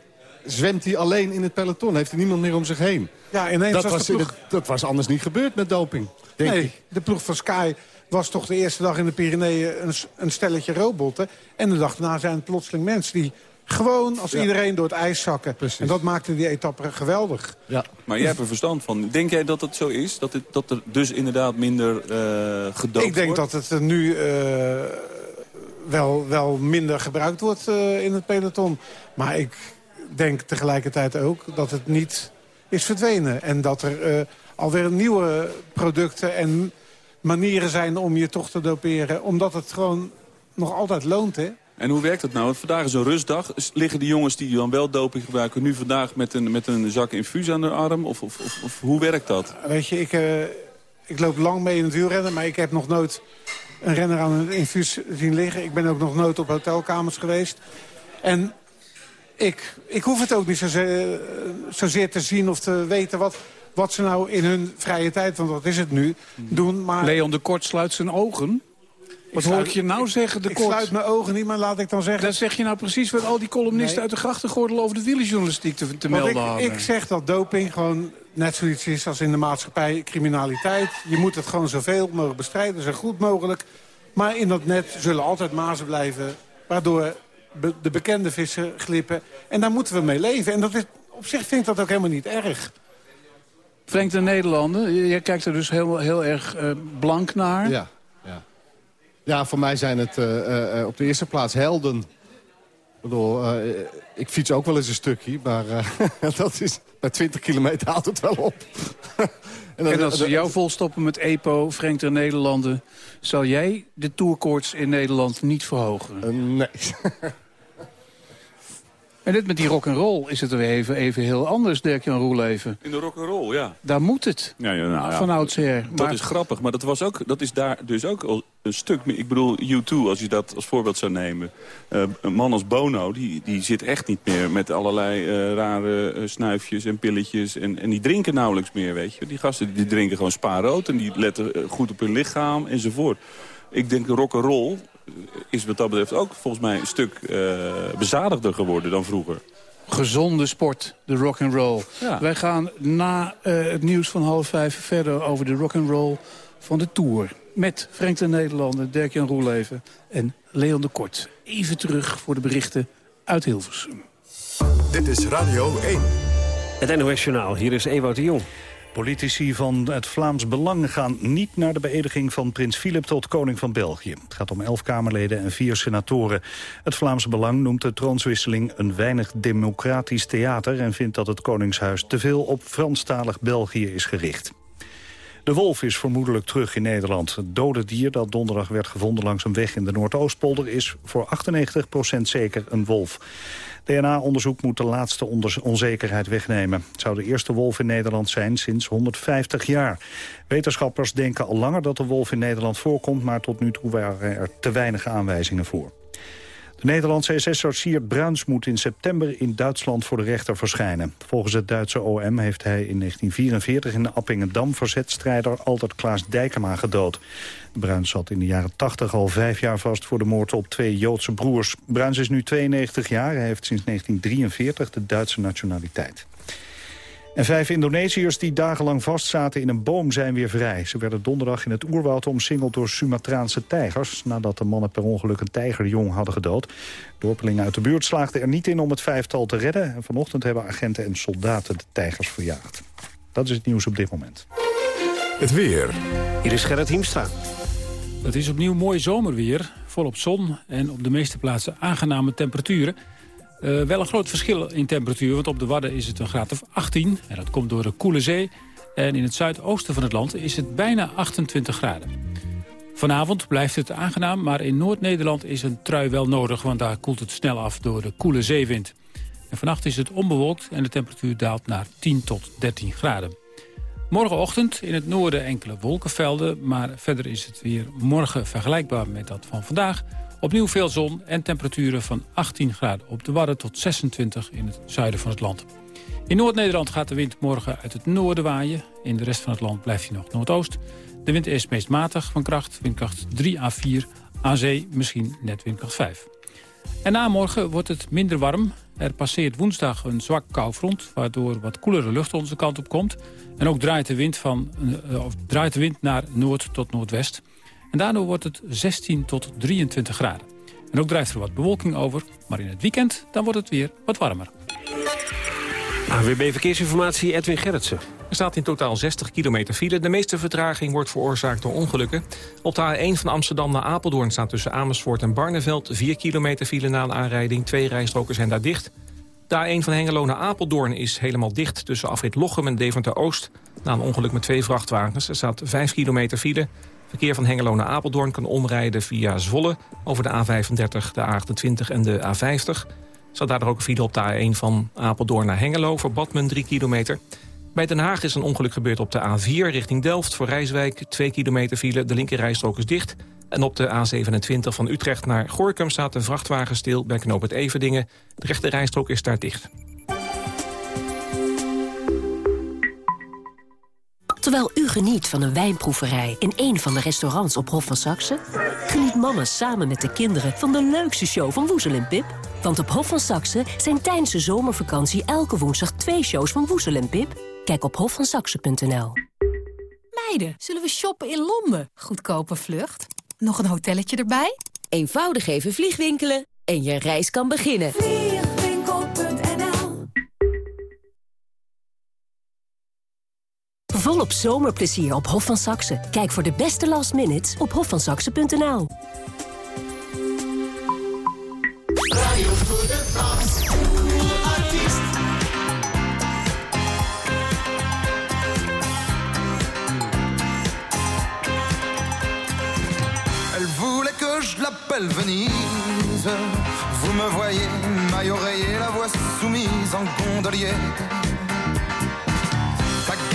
zwemt hij alleen in het peloton. Heeft hij niemand meer om zich heen. Ja, ineens dat, was, was, ploeg... dat was anders niet gebeurd met doping, denk nee, ik. de ploeg van Sky was toch de eerste dag in de Pyreneeën een, een stelletje robotten. En de dag daarna zijn het plotseling mensen die gewoon als iedereen door het ijs zakken. Precies. En dat maakte die etappe geweldig. Ja. Maar jij hebt er verstand van. Denk jij dat het zo is? Dat, het, dat er dus inderdaad minder uh, gedoopt Ik denk dat het er nu uh, wel, wel minder gebruikt wordt uh, in het peloton. Maar ik denk tegelijkertijd ook dat het niet is verdwenen. En dat er uh, alweer nieuwe producten en manieren zijn om je toch te doperen. Omdat het gewoon nog altijd loont, hè? En hoe werkt dat nou? vandaag is een rustdag. Liggen die jongens die dan wel doping gebruiken... nu vandaag met een, met een zak infuus aan de arm? Of, of, of, of hoe werkt dat? Weet je, ik, uh, ik loop lang mee in het wielrennen... maar ik heb nog nooit een renner aan een infuus zien liggen. Ik ben ook nog nooit op hotelkamers geweest. En ik, ik hoef het ook niet zozeer, zozeer te zien of te weten wat, wat ze nou in hun vrije tijd, want dat is het nu, doen. Maar... Leon de Kort sluit zijn ogen. Wat hoor ik je nou zeggen, de ik kort? sluit mijn ogen niet, maar laat ik dan zeggen... Dat zeg je nou precies wat al die columnisten uit de grachtengordel... over de wielerjournalistiek te, te melden ik, hadden. Ik zeg dat doping gewoon net zoiets is als in de maatschappij criminaliteit. Je moet het gewoon zoveel mogelijk bestrijden, zo goed mogelijk. Maar in dat net zullen altijd mazen blijven... waardoor de bekende vissen glippen. En daar moeten we mee leven. En dat is, op zich vind ik dat ook helemaal niet erg. Frank de Nederlanden, jij kijkt er dus heel, heel erg uh, blank naar. Ja, ja. Voor mij zijn het uh, uh, op de eerste plaats helden. Ik bedoel, uh, ik fiets ook wel eens een stukje, maar dat is, bij 20 kilometer haalt het wel op. en, dan, en als we jou volstoppen met EPO, Frank der Nederlanden... zal jij de tourkoorts in Nederland niet verhogen? nee. En dit met die rock and roll is het weer even, even heel anders, Dirk-Jan Roeleven. In de rock and roll, ja. Daar moet het, ja, ja, nou, ja. van oudsher. Dat is grappig, maar dat, was ook, dat is daar dus ook een stuk... Ik bedoel, U2, als je dat als voorbeeld zou nemen. Uh, een man als Bono, die, die zit echt niet meer met allerlei uh, rare uh, snuifjes en pilletjes. En, en die drinken nauwelijks meer, weet je. Die gasten die drinken gewoon spaarrood en die letten goed op hun lichaam enzovoort. Ik denk rock and roll is wat dat betreft ook volgens mij een stuk bezadigder geworden dan vroeger. Gezonde sport, de rock and roll. Ja. Wij gaan na uh, het nieuws van half vijf verder over de rock and roll van de Tour. Met Frank de Nederlander, Dirk-Jan Roeleven en Leon de Kort. Even terug voor de berichten uit Hilversum. Dit is Radio 1. Het NOS Journaal, hier is Ewout de Jong. Politici van het Vlaams Belang gaan niet naar de beëdiging van prins Filip tot koning van België. Het gaat om elf Kamerleden en vier senatoren. Het Vlaams Belang noemt de troonswisseling een weinig democratisch theater... en vindt dat het Koningshuis te veel op Franstalig België is gericht. De wolf is vermoedelijk terug in Nederland. Het dode dier dat donderdag werd gevonden langs een weg in de Noordoostpolder... is voor 98% zeker een wolf. DNA-onderzoek moet de laatste onzekerheid wegnemen. Het zou de eerste wolf in Nederland zijn sinds 150 jaar. Wetenschappers denken al langer dat de wolf in Nederland voorkomt... maar tot nu toe waren er te weinig aanwijzingen voor. De Nederlandse SS'er Siert Bruins moet in september in Duitsland voor de rechter verschijnen. Volgens het Duitse OM heeft hij in 1944 in Appingedam verzetstrijder Albert Klaas Dijkema gedood. Bruins zat in de jaren 80 al vijf jaar vast voor de moord op twee Joodse broers. Bruins is nu 92 jaar. Hij heeft sinds 1943 de Duitse nationaliteit. En vijf Indonesiërs die dagenlang vastzaten in een boom zijn weer vrij. Ze werden donderdag in het oerwoud omsingeld door Sumatraanse tijgers... nadat de mannen per ongeluk een tijgerjong hadden gedood. Dorpelingen uit de buurt slaagden er niet in om het vijftal te redden. En vanochtend hebben agenten en soldaten de tijgers verjaagd. Dat is het nieuws op dit moment. Het weer. Hier is Gerrit Hiemstra. Het is opnieuw mooi zomerweer, volop zon en op de meeste plaatsen aangename temperaturen. Uh, wel een groot verschil in temperatuur, want op de Wadden is het een graad of 18. En dat komt door de koele zee. En in het zuidoosten van het land is het bijna 28 graden. Vanavond blijft het aangenaam, maar in Noord-Nederland is een trui wel nodig... want daar koelt het snel af door de koele zeewind. En vannacht is het onbewolkt en de temperatuur daalt naar 10 tot 13 graden. Morgenochtend in het noorden enkele wolkenvelden... maar verder is het weer morgen vergelijkbaar met dat van vandaag... Opnieuw veel zon en temperaturen van 18 graden op de Wadden tot 26 in het zuiden van het land. In Noord-Nederland gaat de wind morgen uit het noorden waaien. In de rest van het land blijft hij nog noordoost. De wind is meest matig van kracht, windkracht 3 à 4. Aan zee misschien net windkracht 5. En na morgen wordt het minder warm. Er passeert woensdag een zwak koufront, waardoor wat koelere lucht onze kant op komt. En ook draait de wind, van, uh, of draait de wind naar noord tot noordwest. En daardoor wordt het 16 tot 23 graden. En ook drijft er wat bewolking over, maar in het weekend dan wordt het weer wat warmer. AWB Verkeersinformatie, Edwin Gerritsen. Er staat in totaal 60 kilometer file. De meeste vertraging wordt veroorzaakt door ongelukken. Op de A1 van Amsterdam naar Apeldoorn staat tussen Amersfoort en Barneveld... 4 kilometer file na de aanrijding. Twee rijstroken zijn daar dicht. De A1 van Hengelo naar Apeldoorn is helemaal dicht... tussen afrit Lochem en Deventer-Oost. Na een ongeluk met twee vrachtwagens. Er staat 5 kilometer file. Verkeer van Hengelo naar Apeldoorn kan omrijden via Zwolle... over de A35, de A28 en de A50. Zat daar ook een file op de A1 van Apeldoorn naar Hengelo... voor Badmen 3 kilometer. Bij Den Haag is een ongeluk gebeurd op de A4 richting Delft... voor Rijswijk 2 kilometer file, de linkerrijstrook is dicht... En op de A27 van Utrecht naar Gorkum staat de vrachtwagen stil bij knoop het Everdingen. De rechte rijstrook is daar dicht. Terwijl u geniet van een wijnproeverij in een van de restaurants op Hof van Saxe... geniet mama samen met de kinderen van de leukste show van Woezel en Pip. Want op Hof van Saxe zijn tijdens de zomervakantie elke woensdag twee shows van Woezel en Pip. Kijk op hofvansaxe.nl. Meiden, zullen we shoppen in Londen? Goedkope vlucht. Nog een hotelletje erbij? Eenvoudig even vliegwinkelen en je reis kan beginnen. Volop zomerplezier op Hof van Saxe. Kijk voor de beste last minutes op hofvansaxe.nl. Elle voulait que je l'appelle Venise. Vous me voyez, maille oreiller, la voix soumise en gondolier.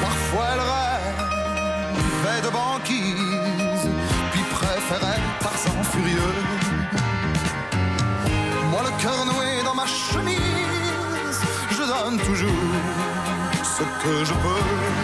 Parfois elle rêvait de banquise, puis préférait Tarzan furieux. Moi le cœur noué dans ma chemise, je donne toujours ce que je peux.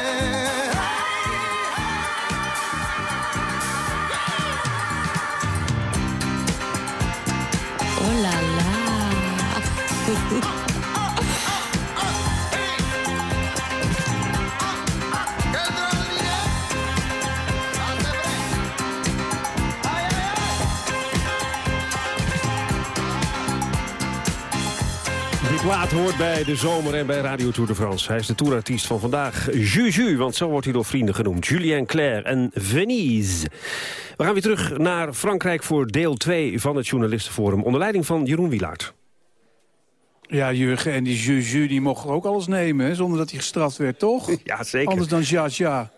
Plaat hoort bij de zomer en bij Radio Tour de France. Hij is de tourartiest van vandaag, Juju, want zo wordt hij door vrienden genoemd. Julien Clerc en Venise. We gaan weer terug naar Frankrijk voor deel 2 van het Journalistenforum... onder leiding van Jeroen Wielaert. Ja, Jurgen, en die Juju die mocht ook alles nemen, hè, zonder dat hij gestraft werd, toch? Ja, zeker. Anders dan ja, ja.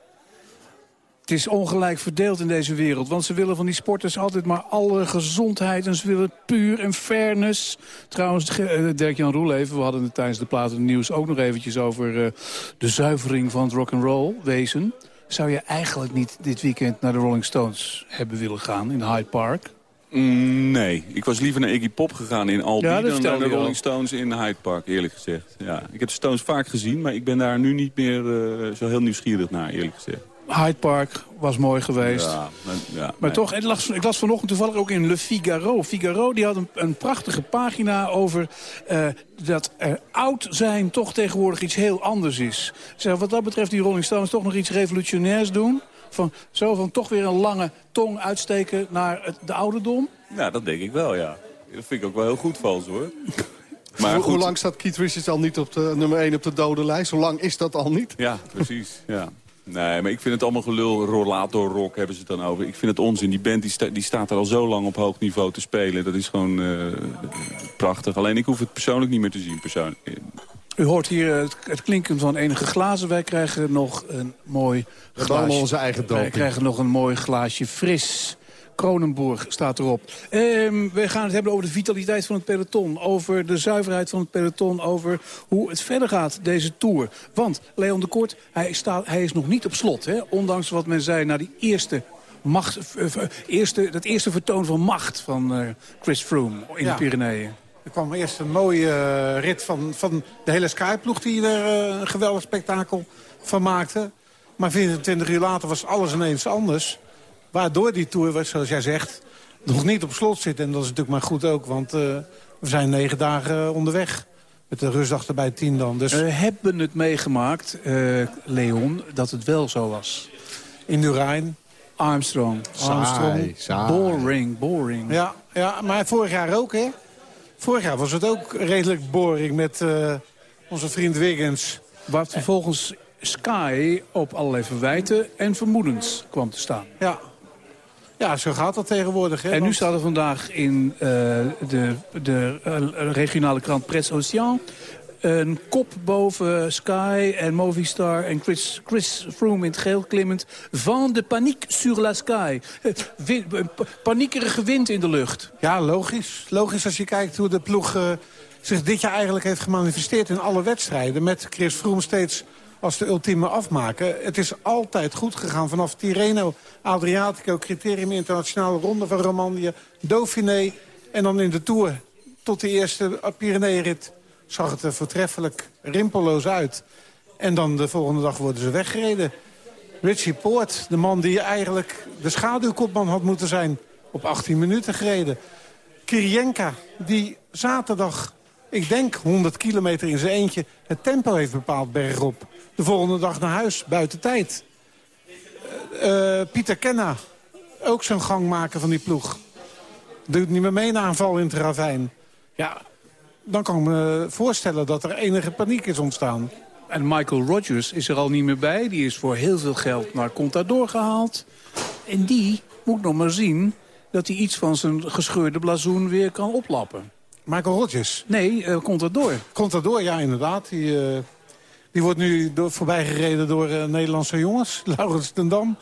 Het is ongelijk verdeeld in deze wereld. Want ze willen van die sporters altijd maar alle gezondheid. En ze willen puur en fairness. Trouwens, uh, Dirk-Jan Roel even. We hadden het tijdens de platen nieuws ook nog eventjes over uh, de zuivering van het rock'n'roll wezen. Zou je eigenlijk niet dit weekend naar de Rolling Stones hebben willen gaan in Hyde Park? Mm, nee, ik was liever naar Iggy Pop gegaan in Albi Ja, dan naar de al. Rolling Stones in Hyde Park, eerlijk gezegd. Ja, ik heb de Stones vaak gezien, maar ik ben daar nu niet meer eh, zo heel nieuwsgierig naar, eerlijk gezegd. Hyde Park was mooi geweest. Ja, maar, ja, Maar nee. toch, ik las, ik las vanochtend toevallig ook in Le Figaro. Figaro die had een, een prachtige pagina over eh, dat er oud zijn toch tegenwoordig iets heel anders is. Zeg, wat dat betreft die Rolling Stones toch nog iets revolutionairs doen. Van, zo van toch weer een lange tong uitsteken naar het, de ouderdom. Ja, dat denk ik wel, ja. Dat vind ik ook wel heel goed van ze, hoor. Maar hoe lang staat Keith Richards al niet op de nummer 1 op de dode lijst? Hoe lang is dat al niet? Ja, precies, ja. Nee, maar ik vind het allemaal gelul. Rollator rock hebben ze het dan over. Ik vind het onzin. Die band die, sta- die staat er al zo lang op hoog niveau te spelen. Dat is gewoon eh, prachtig. Alleen ik hoef het persoonlijk niet meer te zien. Persoonlijk. U hoort hier het, het klinken van enige glazen. Wij krijgen nog een mooi hebben allemaal onze eigen Wij krijgen nog een mooi glaasje fris. Kronenburg staat erop. Ehm, we gaan het hebben over de vitaliteit van het peloton. Over de zuiverheid van het peloton. Over hoe het verder gaat, deze Tour. Want Leon de Kort, hij, staat, hij is nog niet op slot. Hè? Ondanks wat men zei na die eerste... Macht, eh, eh, eerste, dat eerste vertoon van macht van eh, Chris Froome in Ja. de Pyreneeën. Er kwam eerst een mooie rit van, van de hele Skyploeg... die er een geweldig spektakel van maakte. Maar 24 uur later was alles ineens anders. Waardoor die Tour, zoals jij zegt, nog niet op slot zit. En dat is natuurlijk maar goed ook, want eh, we zijn negen dagen onderweg. Met de rustdag erbij tien dan. Dus... We hebben het meegemaakt, eh, Leon, dat het wel zo was. In Durijn. Armstrong. Armstrong. saai. Boring, boring. Ja, ja, maar vorig jaar ook, hè? Vorig jaar was het ook redelijk boring met eh, onze vriend Wiggins. Wat vervolgens Sky op allerlei verwijten en vermoedens kwam te staan. Ja, ja zo gaat dat tegenwoordig. Hè? En nu staat er vandaag in eh, de, de eh, regionale krant Presse Océan... een kop boven Sky en Movistar en Chris, Chris Froome in het geel klimmend... van de paniek sur la Sky. Eh, paniekerige wind in de lucht. Ja, logisch. Logisch als je kijkt hoe de ploeg zich dit jaar eigenlijk heeft gemanifesteerd in alle wedstrijden. Met Chris Froome steeds als de ultieme afmaker. Het is altijd goed gegaan vanaf Tirreno, Adriatico, Criterium Internationale Ronde van Romandie, Dauphiné. En dan in de Tour tot de eerste Pyreneeënrit zag het er voortreffelijk rimpelloos uit. En dan de volgende dag worden ze weggereden. Richie Poort, de man die eigenlijk de schaduwkopman had moeten zijn... op 18 minuten gereden. Kirienka, die zaterdag, ik denk 100 kilometer in zijn eentje... het tempo heeft bepaald bergop. De volgende dag naar huis, buiten tijd. Eh, Pieter Kenna, ook zo'n gangmaker van die ploeg. Doet niet meer mee na een val in het ravijn. Ja, dan kan ik me voorstellen dat er enige paniek is ontstaan. En Michael Rogers is er al niet meer bij. Die is voor heel veel geld naar Contador gehaald. En die moet nog maar zien dat hij iets van zijn gescheurde blazoen weer kan oplappen. Michael Rogers? Nee, eh Contador. Contador, ja, inderdaad. Die, die wordt nu door, voorbijgereden door eh, Nederlandse jongens. Laurens ten Dam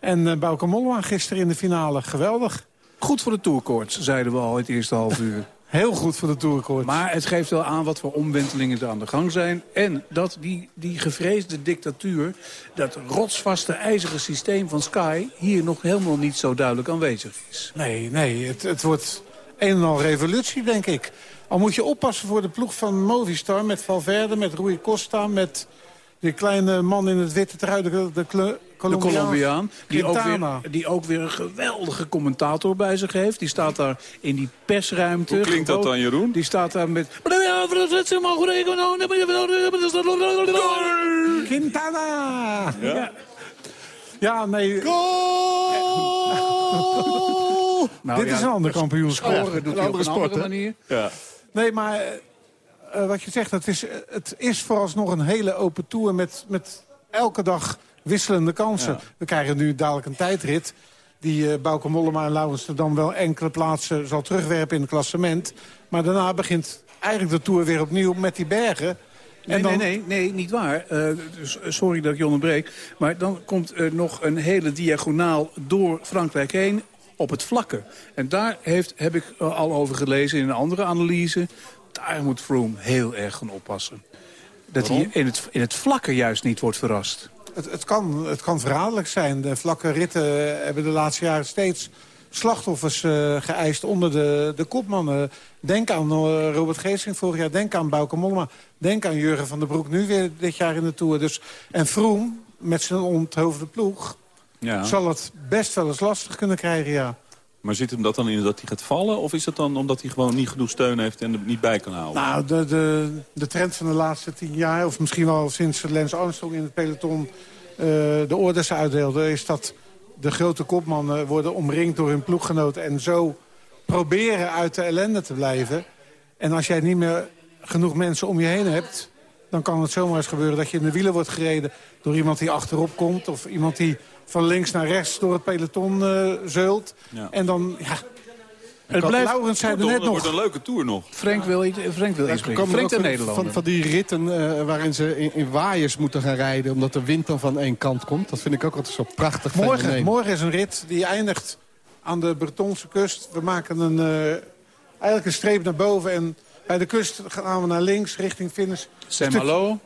en uh, Bauke Mollema gisteren in de finale. Geweldig. Goed voor de tourkoorts, zeiden we al het eerste half uur. Heel goed voor de tourkoorts. Maar het geeft wel aan wat voor omwentelingen er aan de gang zijn. En dat die, die gevreesde dictatuur, dat rotsvaste ijzeren systeem van Sky... hier nog helemaal niet zo duidelijk aanwezig is. Nee, nee, het, het wordt een en al revolutie, denk ik. Al moet je oppassen voor de ploeg van Movistar met Valverde, met Rui Costa... met die kleine man in het witte trui, de, de, de De Colombiaan, die ook, weer, die ook weer een geweldige commentator bij zich heeft. Die staat daar in die persruimte. Hoe klinkt dat dan, Jeroen? Die staat daar met... Quintana! Ja? Ja, nee. Nou Dit ja, is een ander kampioenschap. Scoren doet hij op een andere manier. Ja. Nee, maar eh, eh, wat je zegt, het is, het is vooralsnog een hele open tour met, met elke dag wisselende kansen. Ja. We krijgen nu dadelijk een tijdrit die eh Bauke Mollema en Laurens dan wel enkele plaatsen zal terugwerpen in het klassement. Maar daarna begint eigenlijk de tour weer opnieuw met die bergen. Nee, dan, nee, nee, nee, niet waar. Eh, dus, eh, sorry dat ik je onderbreek. Maar dan komt er nog een hele diagonaal door Frankrijk heen op het vlakke. En daar heeft, heb ik eh, al over gelezen in een andere analyse. Daar moet Froome heel erg gaan oppassen. Dat hij in het, in het vlakke juist niet wordt verrast. Het, het, kan, het kan verraderlijk zijn. De vlakke ritten hebben de laatste jaren steeds slachtoffers eh, geëist onder de, de kopmannen. Denk aan eh, Robert Geesing vorig jaar, denk aan Bauke Mollema... denk aan Jurgen van der Broek, nu weer dit jaar in de Tour. Dus, en Froome, met zijn onthoofde ploeg... Ja. zal het best wel eens lastig kunnen krijgen, ja. Maar zit hem dat dan in dat hij gaat vallen? Of is het dan omdat hij gewoon niet genoeg steun heeft en er niet bij kan houden? Nou, de, de, de trend van de laatste tien jaar... of misschien wel sinds Lance Armstrong in het peloton eh, de orders uitdeelde... is dat de grote kopmannen worden omringd door hun ploeggenoten... en zo proberen uit de ellende te blijven. En als jij niet meer genoeg mensen om je heen hebt... dan kan het zomaar eens gebeuren dat je in de wielen wordt gereden... door iemand die achterop komt... of iemand die van links naar rechts door het peloton eh, zeult. Ja. En dan, ja... Het blijft- Laurens zei er net het wordt nog... een leuke tour nog. Frank wil, iets- Frank wil Ja, iets brengen. komen Frank de van, Nederlander. van, van die ritten eh, waarin ze in, in waaiers moeten gaan rijden... omdat de wind dan van één kant komt. Dat vind ik ook altijd zo prachtig Morgen, fenomeen. morgen is een rit die eindigt aan de Bretonse kust. We maken een, eh, eigenlijk een streep naar boven en bij de kust gaan we naar links richting finish. Saint-Malo,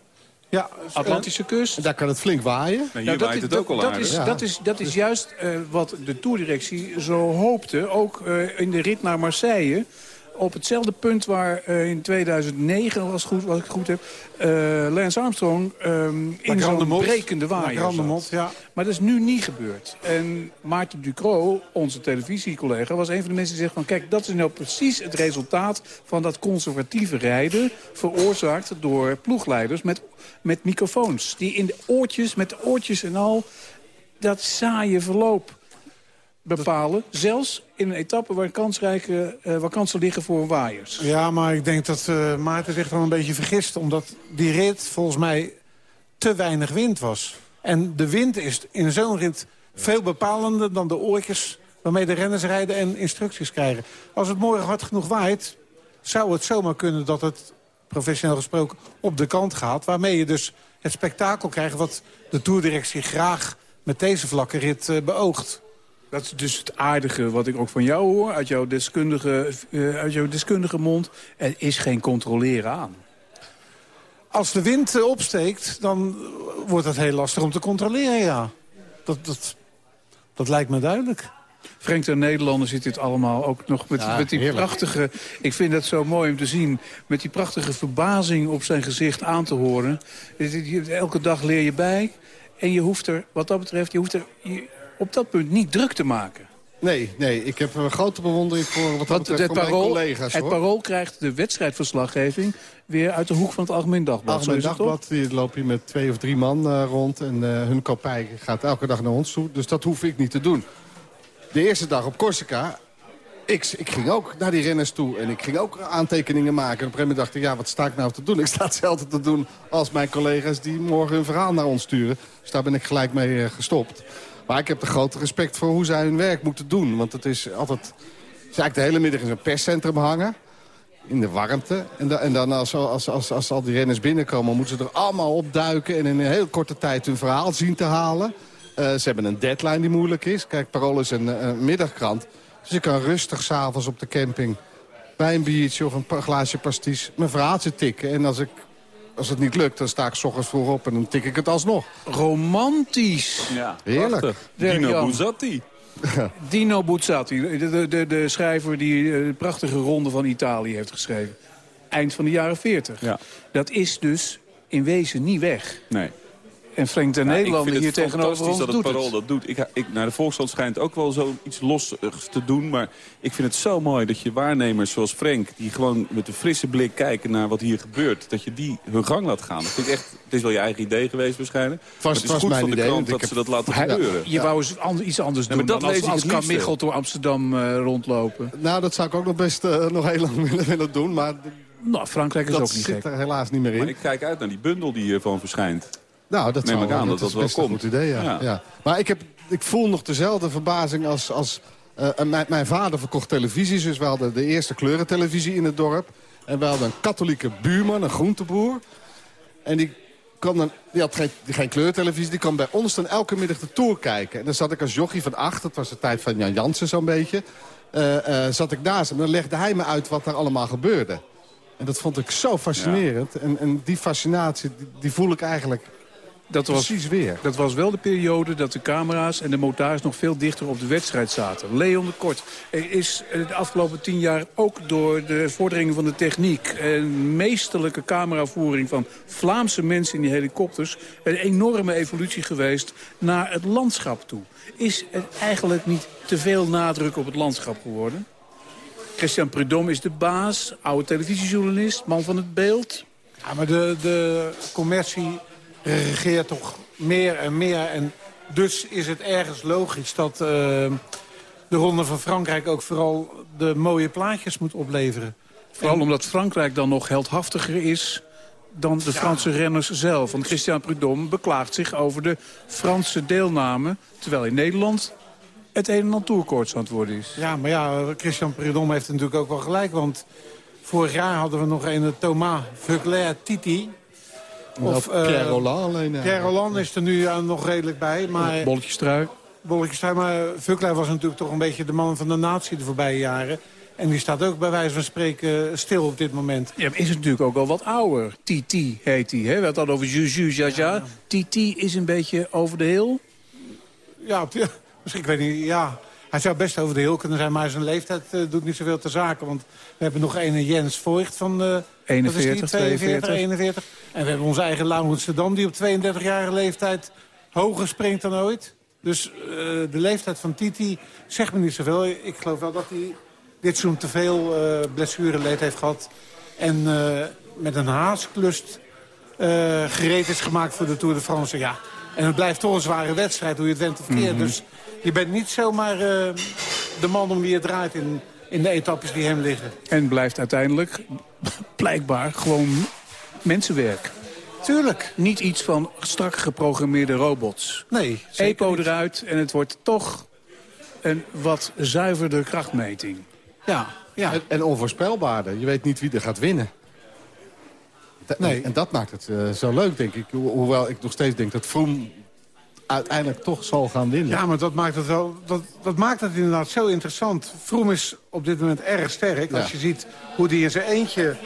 Ja, Atlantische kust. En daar kan het flink waaien. Hier Nou, dat, waait is, het ook dat, al dat, is, Ja. dat, is, dat is juist eh, wat de toerdirectie zo hoopte. Ook eh, in de rit naar Marseille. Op hetzelfde punt waar uh, in 2009, was, goed, wat ik goed heb... Uh, Lance Armstrong um, in zo'n brekende waaier zat. Ja. Maar dat is nu niet gebeurd. En Maarten Ducro, onze televisiecollega, was een van de mensen die zegt van... kijk, dat is nou precies het resultaat van dat conservatieve rijden... veroorzaakt door ploegleiders met, met microfoons. Die in de oortjes, met de oortjes en al, dat saaie verloop bepalen. Zelfs in een etappe waar, kansrijke, waar kansen liggen voor waaiers. Ja, maar ik denk dat uh, Maarten zich dan een beetje vergist. Omdat die rit volgens mij te weinig wind was. En de wind is in zo'n rit veel bepalender dan de oortjes waarmee de renners rijden en instructies krijgen. Als het morgen hard genoeg waait, zou het zomaar kunnen dat het, professioneel gesproken, op de kant gaat. Waarmee je dus het spektakel krijgt wat de toerdirectie graag met deze vlakke rit uh, beoogt. Dat is dus het aardige wat ik ook van jou hoor, uit jouw deskundige, uh, uit jouw deskundige mond. Er is geen controleren aan. Als de wind uh, opsteekt, dan wordt het heel lastig om te controleren, ja. Dat, dat, dat lijkt me duidelijk. Frank de Nederlander zit dit allemaal ook nog met, ja, met die heerlijk. prachtige... Ik vind het zo mooi om te zien. Met die prachtige verbazing op zijn gezicht aan te horen. Elke dag leer je bij. En je hoeft er, wat dat betreft, je hoeft er je, op dat punt niet druk te maken. Nee, nee, ik heb een grote bewondering voor wat betreft het parool, collega's. Het Parool krijgt de wedstrijdverslaggeving weer uit de hoek van het Algemeen Dagblad. Algemeen Dagblad, die loop je met twee of drie man uh, rond. En uh, hun kopij gaat elke dag naar ons toe. Dus dat hoef ik niet te doen. De eerste dag op Corsica, ik, ik, ging ook naar die renners toe en ik ging ook aantekeningen maken. En op een gegeven moment dacht ik, ja, wat sta ik nou te doen? Ik sta hetzelfde te doen als mijn collega's die morgen een verhaal naar ons sturen. Dus daar ben ik gelijk mee uh, gestopt. Maar ik heb de grote respect voor hoe zij hun werk moeten doen. Want het is altijd... Ze eigenlijk de hele middag in een perscentrum hangen. In de warmte. En, en dan als, als, als, als al die renners binnenkomen... moeten ze er allemaal opduiken... en in een heel korte tijd hun verhaal zien te halen. Uh, ze hebben een deadline die moeilijk is. Kijk, Parool is een, een middagkrant. Dus ik kan rustig s'avonds op de camping... bij een biertje of een glaasje pasties... mijn verhaaltje tikken. En als ik als het niet lukt, dan sta ik s ochtends vroeg op en dan tik ik het alsnog. Romantisch. Ja, Heerlijk. Prachtig. Dino Buzzati. Dino Buzzati, de, de, de schrijver die de prachtige ronde van Italië heeft geschreven. Eind van de jaren 40. Ja. Dat is dus in wezen niet weg. Nee. En Frank de Ja, Nederlander ik hier vind het tegenover ons fantastisch dat het doet parool het. dat doet. Ik, ik, naar de Volkskrant schijnt ook wel zoiets los te doen. Maar ik vind het zo mooi dat je waarnemers zoals Frank... die gewoon met een frisse blik kijken naar wat hier gebeurt... dat je die hun gang laat gaan. Dat vind ik echt, het is wel je eigen idee geweest waarschijnlijk. Maar het is was goed mijn van de idee, krant dat ze dat laten Hij- gebeuren. Je wou eens an- iets anders Ja, doen maar dat dan als, als. Michel door Amsterdam eh, rondlopen. Nou, dat zou ik ook nog best eh, nog heel lang willen, willen doen. Maar Nou, Frankrijk is dat ook niet zit gek. er helaas niet meer in. Maar ik kijk uit naar die bundel die hiervan verschijnt. Nou, dat zou ik aan dat is wel best een komt. goed idee, ja. Ja. ja. Maar ik, heb, ik voel nog dezelfde verbazing als... als eh, mijn, mijn vader verkocht televisies, dus we hadden de eerste kleurentelevisie in het dorp. En we hadden een katholieke buurman, een groenteboer. En die, kwam dan, die had geen, geen kleurtelevisie, die kwam bij ons dan elke middag de Tour kijken. En dan zat ik als jochie van acht, dat was de tijd van Jan Jansen zo'n beetje... eh, eh, zat ik naast hem. Dan legde hij me uit wat er allemaal gebeurde. En dat vond ik zo fascinerend. En, en die fascinatie, die, die voel ik eigenlijk Dat was, precies weer. dat was wel de periode dat de camera's en de motards nog veel dichter op de wedstrijd zaten. Leon de Kort er is eh, de afgelopen tien jaar ook door de vorderingen van de techniek... en meesterlijke cameravoering van Vlaamse mensen in die helikopters... een enorme evolutie geweest naar het landschap toe. Is het eigenlijk niet te veel nadruk op het landschap geworden? Christian Prudhomme is de baas, oude televisiejournalist, man van het beeld. Ja, maar de, de commercie regeert toch meer en meer. En dus is het ergens logisch dat eh, de Ronde van Frankrijk... ook vooral de mooie plaatjes moet opleveren. Vooral omdat Frankrijk dan nog heldhaftiger is dan de Franse renners zelf. Want Christian Prudhomme beklaagt zich over de Franse deelname... terwijl in Nederland het een en ander toerkoorts aan het worden is. Ja, maar ja, Christian Prudhomme heeft natuurlijk ook wel gelijk. Want vorig jaar hadden we nog een Thomas Veuclair Titi. Of eh, Pierre Roland alleen. ja. Pierre Roland is er nu eh, nog redelijk bij. Maar Bolletjes trui. Bolletjes trui, maar Veuclair was natuurlijk toch een beetje de man van de natie de voorbije jaren. En die staat ook bij wijze van spreken stil op dit moment. Ja, is het natuurlijk ook al wat ouder. Titi heet hij. hè? We hadden het al over Juju Jaja. Titi is een beetje over de heel. Ja, misschien, ik weet niet, ja. Hij zou best over de heel kunnen zijn, maar zijn leeftijd uh, doet niet zoveel te zaken. Want we hebben nog een Jens Voigt van... Uh, 41, 42, 41. En we hebben onze eigen Laan Dam die op 32-jarige leeftijd hoger springt dan ooit. Dus uh, de leeftijd van Titi zegt me niet zoveel. Ik geloof wel dat hij dit seizoen te veel uh, blessureleed heeft gehad. En uh, met een haasklust gereed is gemaakt voor de Tour de France. Ja. En het blijft toch een zware wedstrijd, hoe je het went of keert. Mm -hmm. Dus je bent niet zomaar de man om wie je draait in, in de etappes die hem liggen. En blijft uiteindelijk blijkbaar gewoon mensenwerk. Tuurlijk. Niet iets van strak geprogrammeerde robots. Nee, EPO eruit en het wordt toch een wat zuiverder krachtmeting. Ja, ja. En, en onvoorspelbaarder. Je weet niet wie er gaat winnen. Nee. En dat maakt het uh, zo leuk, denk ik. Ho hoewel ik nog steeds denk dat Froome uiteindelijk toch zal gaan winnen. Ja, maar dat maakt het, wel, dat, dat maakt het inderdaad zo interessant. Froome is op dit moment erg sterk. Ja. Als je ziet hoe die in zijn eentje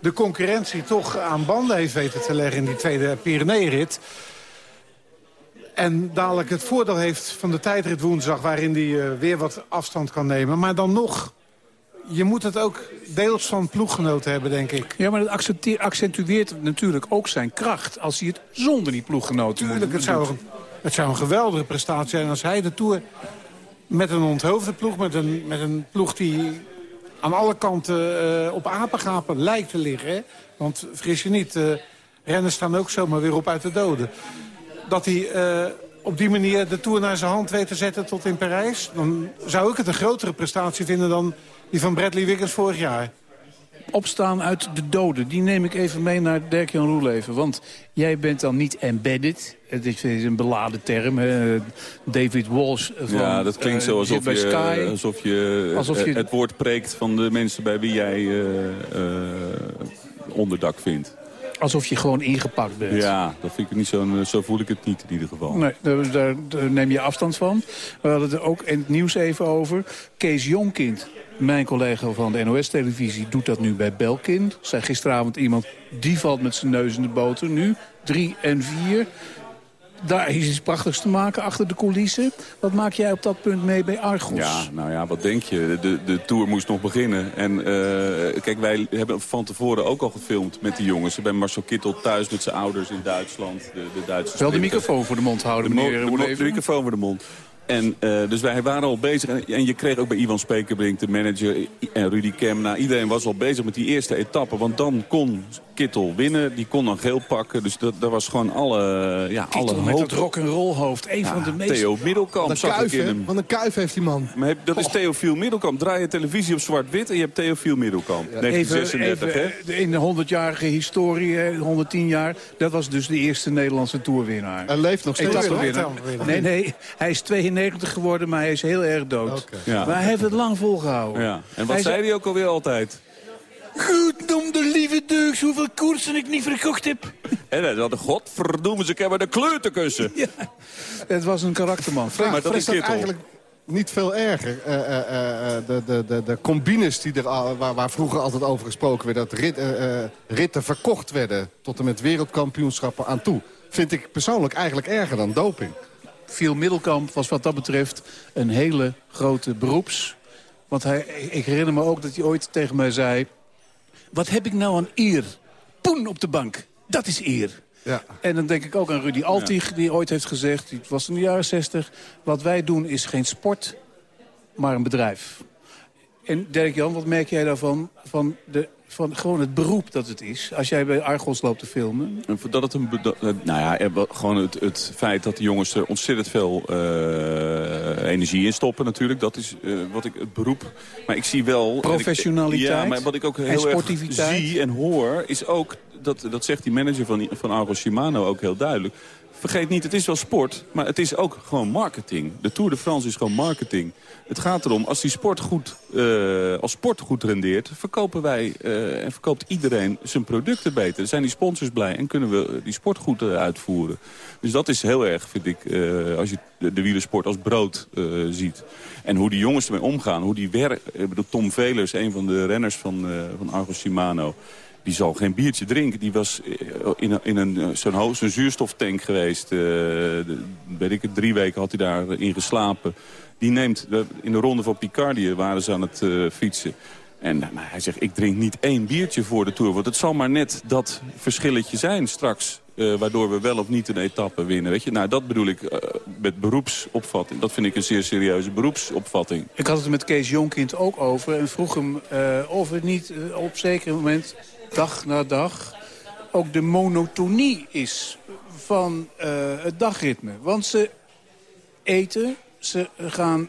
de concurrentie toch aan banden heeft weten te leggen... in die tweede Pyreneeënrit. En dadelijk het voordeel heeft van de tijdrit woensdag... waarin hij uh, weer wat afstand kan nemen. Maar dan nog, je moet het ook deels van ploeggenoten hebben, denk ik. Ja, maar dat accentueert natuurlijk ook zijn kracht... als hij het zonder die ploeggenoten Tuurlijk, het zou, een, het zou een geweldige prestatie zijn als hij de Tour... met een onthoofde ploeg, met een, met een ploeg die aan alle kanten uh, op apengapen lijkt te liggen. Want fris je niet, uh, renners staan ook zomaar weer op uit de doden. Dat hij uh, op die manier de Tour naar zijn hand weet te zetten tot in Parijs... dan zou ik het een grotere prestatie vinden dan die van Bradley Wiggins vorig jaar. Opstaan uit de doden, die neem ik even mee naar Dirk-Jan Roeleven. Want jij bent dan niet embedded. Het is een beladen term. Hè? David Walsh van Ja, dat klinkt zo alsof, uh, je, Sky. alsof, je, Alsof je- het woord preekt van de mensen bij wie jij eh, eh, onderdak vindt. Alsof je gewoon ingepakt bent. Ja, dat vind ik niet zo, zo voel ik het niet in ieder geval. Nee, daar, daar- daar neem je afstand van. We hadden het er ook in het nieuws even over. Kees Jonkind, mijn collega van de NOS-televisie, doet dat nu bij Belkin. Zei gisteravond iemand, die valt met zijn neus in de boter. Nu, drie en vier. Daar is iets prachtigs te maken achter de coulissen. Wat maak jij op dat punt mee bij Argos? Ja, nou ja, wat denk je? De, de tour moest nog beginnen. En eh, kijk, wij hebben van tevoren ook al gefilmd met die jongens. Bij Marcel Kittel thuis met zijn ouders in Duitsland. De, de Duitse Wel de microfoon voor de mond houden, De, meneer de, de microfoon voor de mond. En eh, dus wij waren al bezig. En, en je kreeg ook bij Ivan Spekerbrink, de manager, en Rudy Kemna. Iedereen was al bezig met die eerste etappe. Want dan kon Kittel winnen. Die kon dan geel pakken. Dus dat, dat was gewoon alle, ja, alle Kittel met hoop. dat rock'n'roll hoofd. Een van de meest... Theo Middelkamp Wat een zag ik kuif, in hè? hem. Wat een kuif heeft die man. Maar heb- dat is Theofiel Middelkamp. Draai je televisie op zwart-wit en je hebt Theofiel Middelkamp. Even, 1936, hè? even, in de 100-jarige historie, hè, 110 jaar... dat was dus de eerste Nederlandse toerwinnaar. Hij leeft nog steeds? Nee, nee, hij is 92 geworden, maar hij is heel erg dood. Oké. Ja. Maar hij heeft het lang volgehouden. Ja. En wat Hij zei hij ook alweer altijd? Goed om de lieve deugd, hoeveel koersen ik niet verkocht heb. En hij had godverdomme, ze ik hebben de kleur te kussen. Het was een karakterman. maar dat Maar is is dat Kittel. eigenlijk niet veel erger? Eh, eh, eh, de, de, de, de combines die er, al- waar, waar vroeger altijd over gesproken werd... dat rit, ritten verkocht werden tot en met wereldkampioenschappen aan toe... vind ik persoonlijk eigenlijk erger dan doping. Viel Middelkamp was wat dat betreft een hele grote beroeps. Want hij, ik herinner me ook dat hij ooit tegen mij zei... Wat heb ik nou aan eer? Poen op de bank. Dat is eer. Ja. En dan denk ik ook aan Rudy Altig, die ooit heeft gezegd... het was in de jaren 60... wat wij doen is geen sport, maar een bedrijf. En Dirk-Jan, wat merk jij daarvan? Van, de, van gewoon het beroep dat het is. Als jij bij Argos loopt te filmen. En Dat het een, eh, nou ja, eh, gewoon het, het feit dat de jongens er ontzettend veel eh, energie in stoppen natuurlijk. Dat is eh, wat ik het beroep. Maar ik zie wel... ik- Professionaliteit ja, maar wat ik ook en heel erg sportiviteit. zie en hoor is ook... Dat, dat zegt die manager van, van Argos Shimano ook heel duidelijk. Vergeet niet, het is wel sport, maar het is ook gewoon marketing. De Tour de France is gewoon marketing. Het gaat erom, als die sport goed, eh, als sport goed rendeert... verkopen wij eh, en verkoopt iedereen zijn producten beter. Zijn die sponsors blij en kunnen we die sport goed eh, uitvoeren. Dus dat is heel erg, vind ik, als je de, de wielersport als brood ziet. En hoe die jongens ermee omgaan, hoe die werken... Tom Velers, een van de renners van, van Argos Shimano... Die zal geen biertje drinken. Die was eh, in, een- in een, eh, ho- zo'n zuurstoftank geweest. de- weet ik het, drie weken had hij daarin geslapen. Die neemt, in de ronde van Picardie waren ze aan het uh, fietsen. En nou, hij zegt, ik drink niet één biertje voor de Tour. Want het zal maar net dat verschilletje zijn straks. Uh, waardoor we wel of niet een etappe winnen. Weet je? Nou, dat bedoel ik uh, met beroepsopvatting. Dat vind ik een zeer serieuze beroepsopvatting. Ik had het met Kees Jonkind ook over. En vroeg hem uh, of het niet op zeker moment, dag na dag... ook de monotonie is van het dagritme. Want ze eten, ze gaan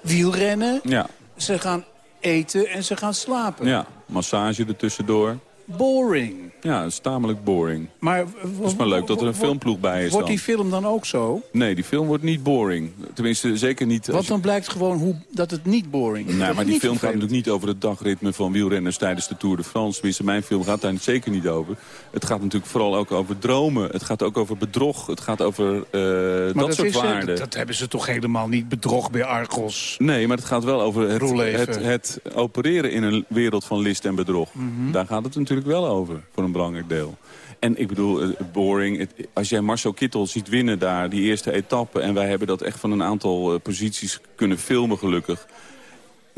wielrennen... Ja. ze gaan eten en ze gaan slapen. Ja, massage ertussendoor. Boring. Ja, dat is tamelijk boring. Maar, het is maar leuk dat er een filmploeg bij is Wordt dan. die film dan ook zo? Nee, die film wordt niet boring. Tenminste, zeker niet... Want dan blijkt gewoon hoe, dat het niet boring is. Nee, maar die film gaat natuurlijk niet over het dagritme van wielrenners tijdens de Tour de France. Tenminste, mijn film gaat daar zeker niet over. Het gaat natuurlijk vooral ook over dromen. Het gaat ook over bedrog. Het gaat over uh, dat, dat, soort is, waarden. Dat, dat, hebben ze toch helemaal niet bedrog bij Argos? Nee, maar het gaat wel over het, het, het, opereren in een wereld van list en bedrog. Mm -hmm. Daar gaat het natuurlijk wel over, voor een belangrijk deel. En ik bedoel, uh, boring. Als jij Marcel Kittel ziet winnen daar, die eerste etappe... en wij hebben dat echt van een aantal uh, posities kunnen filmen gelukkig...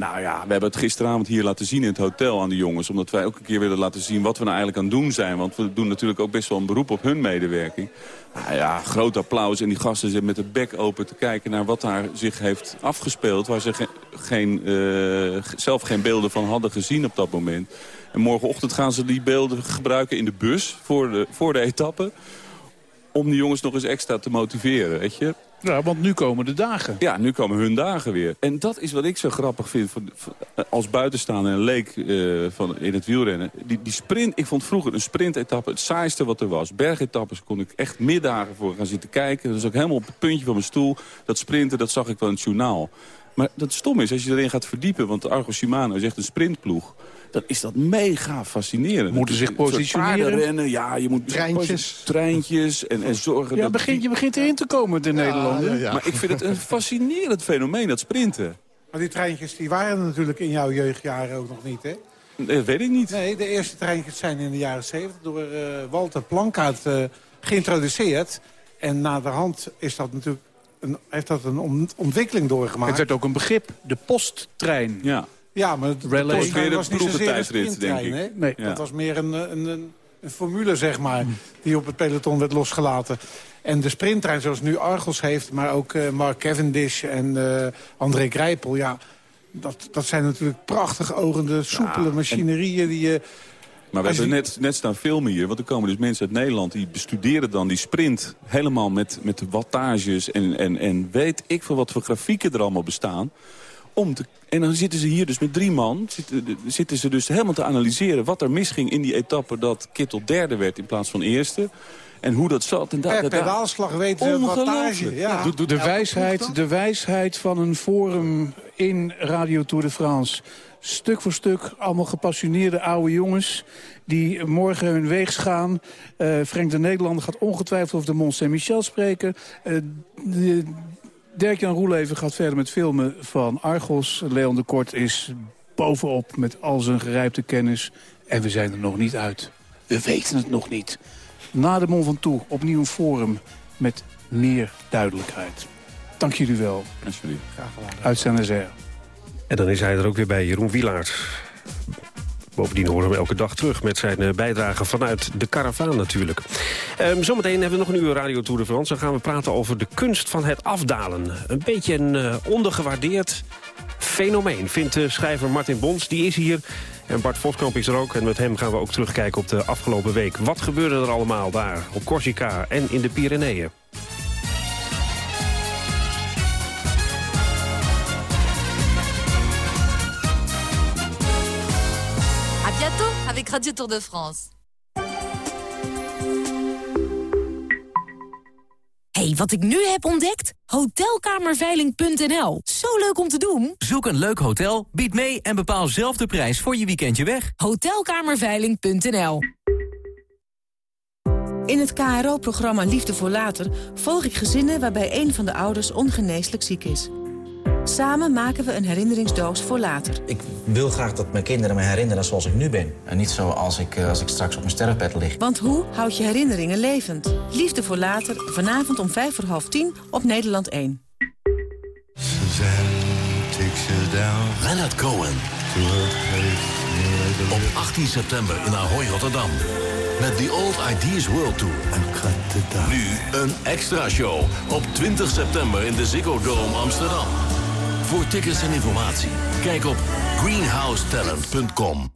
Nou ja, we hebben het gisteravond hier laten zien in het hotel aan de jongens. Omdat wij ook een keer willen laten zien wat we nou eigenlijk aan het doen zijn. Want we doen natuurlijk ook best wel een beroep op hun medewerking. Nou ja, groot applaus. En die gasten zitten met de bek open te kijken naar wat daar zich heeft afgespeeld. Waar ze ge geen, uh, zelf geen beelden van hadden gezien op dat moment. En morgenochtend gaan ze die beelden gebruiken in de bus voor de, voor de etappe. Om die jongens nog eens extra te motiveren, weet je. Ja, want nu komen de dagen. Ja, nu komen hun dagen weer. En dat is wat ik zo grappig vind voor, voor, als buitenstaander en leek uh, van, in het wielrennen. Die, die sprint, ik vond vroeger een sprintetappe het saaiste wat er was. Bergetappes kon ik echt middagen voor gaan zitten kijken. Dat is ook helemaal op het puntje van mijn stoel. Dat sprinten, dat zag ik wel in het journaal. Maar dat stom is, als je erin gaat verdiepen... want Argo Shimano is echt een sprintploeg dan is dat mega fascinerend. Moeten zich positioneren. rennen, ja, je moet treintjes, treintjes en, en zorgen. Ja, dat begint, je begint erin te komen, de ja, Nederlander. Ja, ja. Maar ik vind het een fascinerend fenomeen, dat sprinten. Maar die treintjes die waren natuurlijk in jouw jeugdjaren ook nog niet, hè? Dat weet ik niet. Nee, de eerste treintjes zijn in de jaren 70 door uh, Walter Plankaart uh, geïntroduceerd. En naderhand is dat natuurlijk een, heeft dat een ontwikkeling doorgemaakt. Het werd ook een begrip, de posttrein. Ja. Ja, maar het was meer was niet zozeer een denk ik. Hè? Nee. Ja. Dat was meer een, een, een, een formule, zeg maar, die op het peloton werd losgelaten. En de sprinttrein zoals nu Argos heeft, maar ook uh, Mark Cavendish en uh, André Grijpel... ja, dat, dat zijn natuurlijk prachtig ogende, soepele ja, machinerieën die je... Maar we hebben net, net staan filmen hier, want er komen dus mensen uit Nederland... die bestuderen dan die sprint helemaal met, met de wattages en, en, en weet ik veel wat voor grafieken er allemaal bestaan... Om te, en dan zitten ze hier dus met drie man. Zitten, zitten ze dus helemaal te analyseren wat er misging in die etappe... dat Kittel derde werd in plaats van eerste. En hoe dat zat. En per pedaalslag weten ze wattage. Ja. De, de, de, wijsheid, de wijsheid van een forum in Radio Tour de France. Stuk voor stuk allemaal gepassioneerde oude jongens... die morgen hun weegs gaan. Uh, Frank de Nederlander gaat ongetwijfeld over de Mont Saint-Michel spreken. Uh, de, Dirk-Jan Roeleven gaat verder met filmen van Argos. Leon de Kort is bovenop met al zijn gerijpte kennis. En we zijn er nog niet uit. We weten het nog niet. Na de Mont Ventoux opnieuw een forum met meer duidelijkheid. Dank jullie wel. Alsjeblieft. Graag gedaan. Uit Saint-Nazaire. En dan is hij er ook weer bij, Jeroen Wielaert. Bovendien horen we elke dag terug met zijn bijdrage vanuit de karavaan natuurlijk. Um, zometeen hebben we nog een uur Radio Tour de France. Dan gaan we praten over de kunst van het afdalen. Een beetje een uh, ondergewaardeerd fenomeen, vindt de schrijver Martin Bons. Die is hier en Bart Voskamp is er ook. En met hem gaan we ook terugkijken op de afgelopen week. Wat gebeurde er allemaal daar op Corsica en in de Pyreneeën? Radio Tour de France. hey, wat ik nu heb ontdekt? Hotelkamerveiling.nl. Zo leuk om te doen. Zoek een leuk hotel, bied mee en bepaal zelf de prijs voor je weekendje weg. Hotelkamerveiling.nl. In het KRO-programma Liefde voor Later volg ik gezinnen waarbij een van de ouders ongeneeslijk ziek is. Samen maken we een herinneringsdoos voor later. Ik wil graag dat mijn kinderen me herinneren zoals ik nu ben. En niet zoals ik, als ik straks op mijn sterfbed lig. Want hoe houd je herinneringen levend? Liefde voor later, vanavond om vijf voor half tien op Nederland 1. Leonard Cohen. Op 18 september in Ahoy, Rotterdam. Met The Old Ideas World Tour. Nu een extra show op 20 september in de Ziggo Dome Amsterdam. Voor tickets en informatie, kijk op greenhousetalent.com.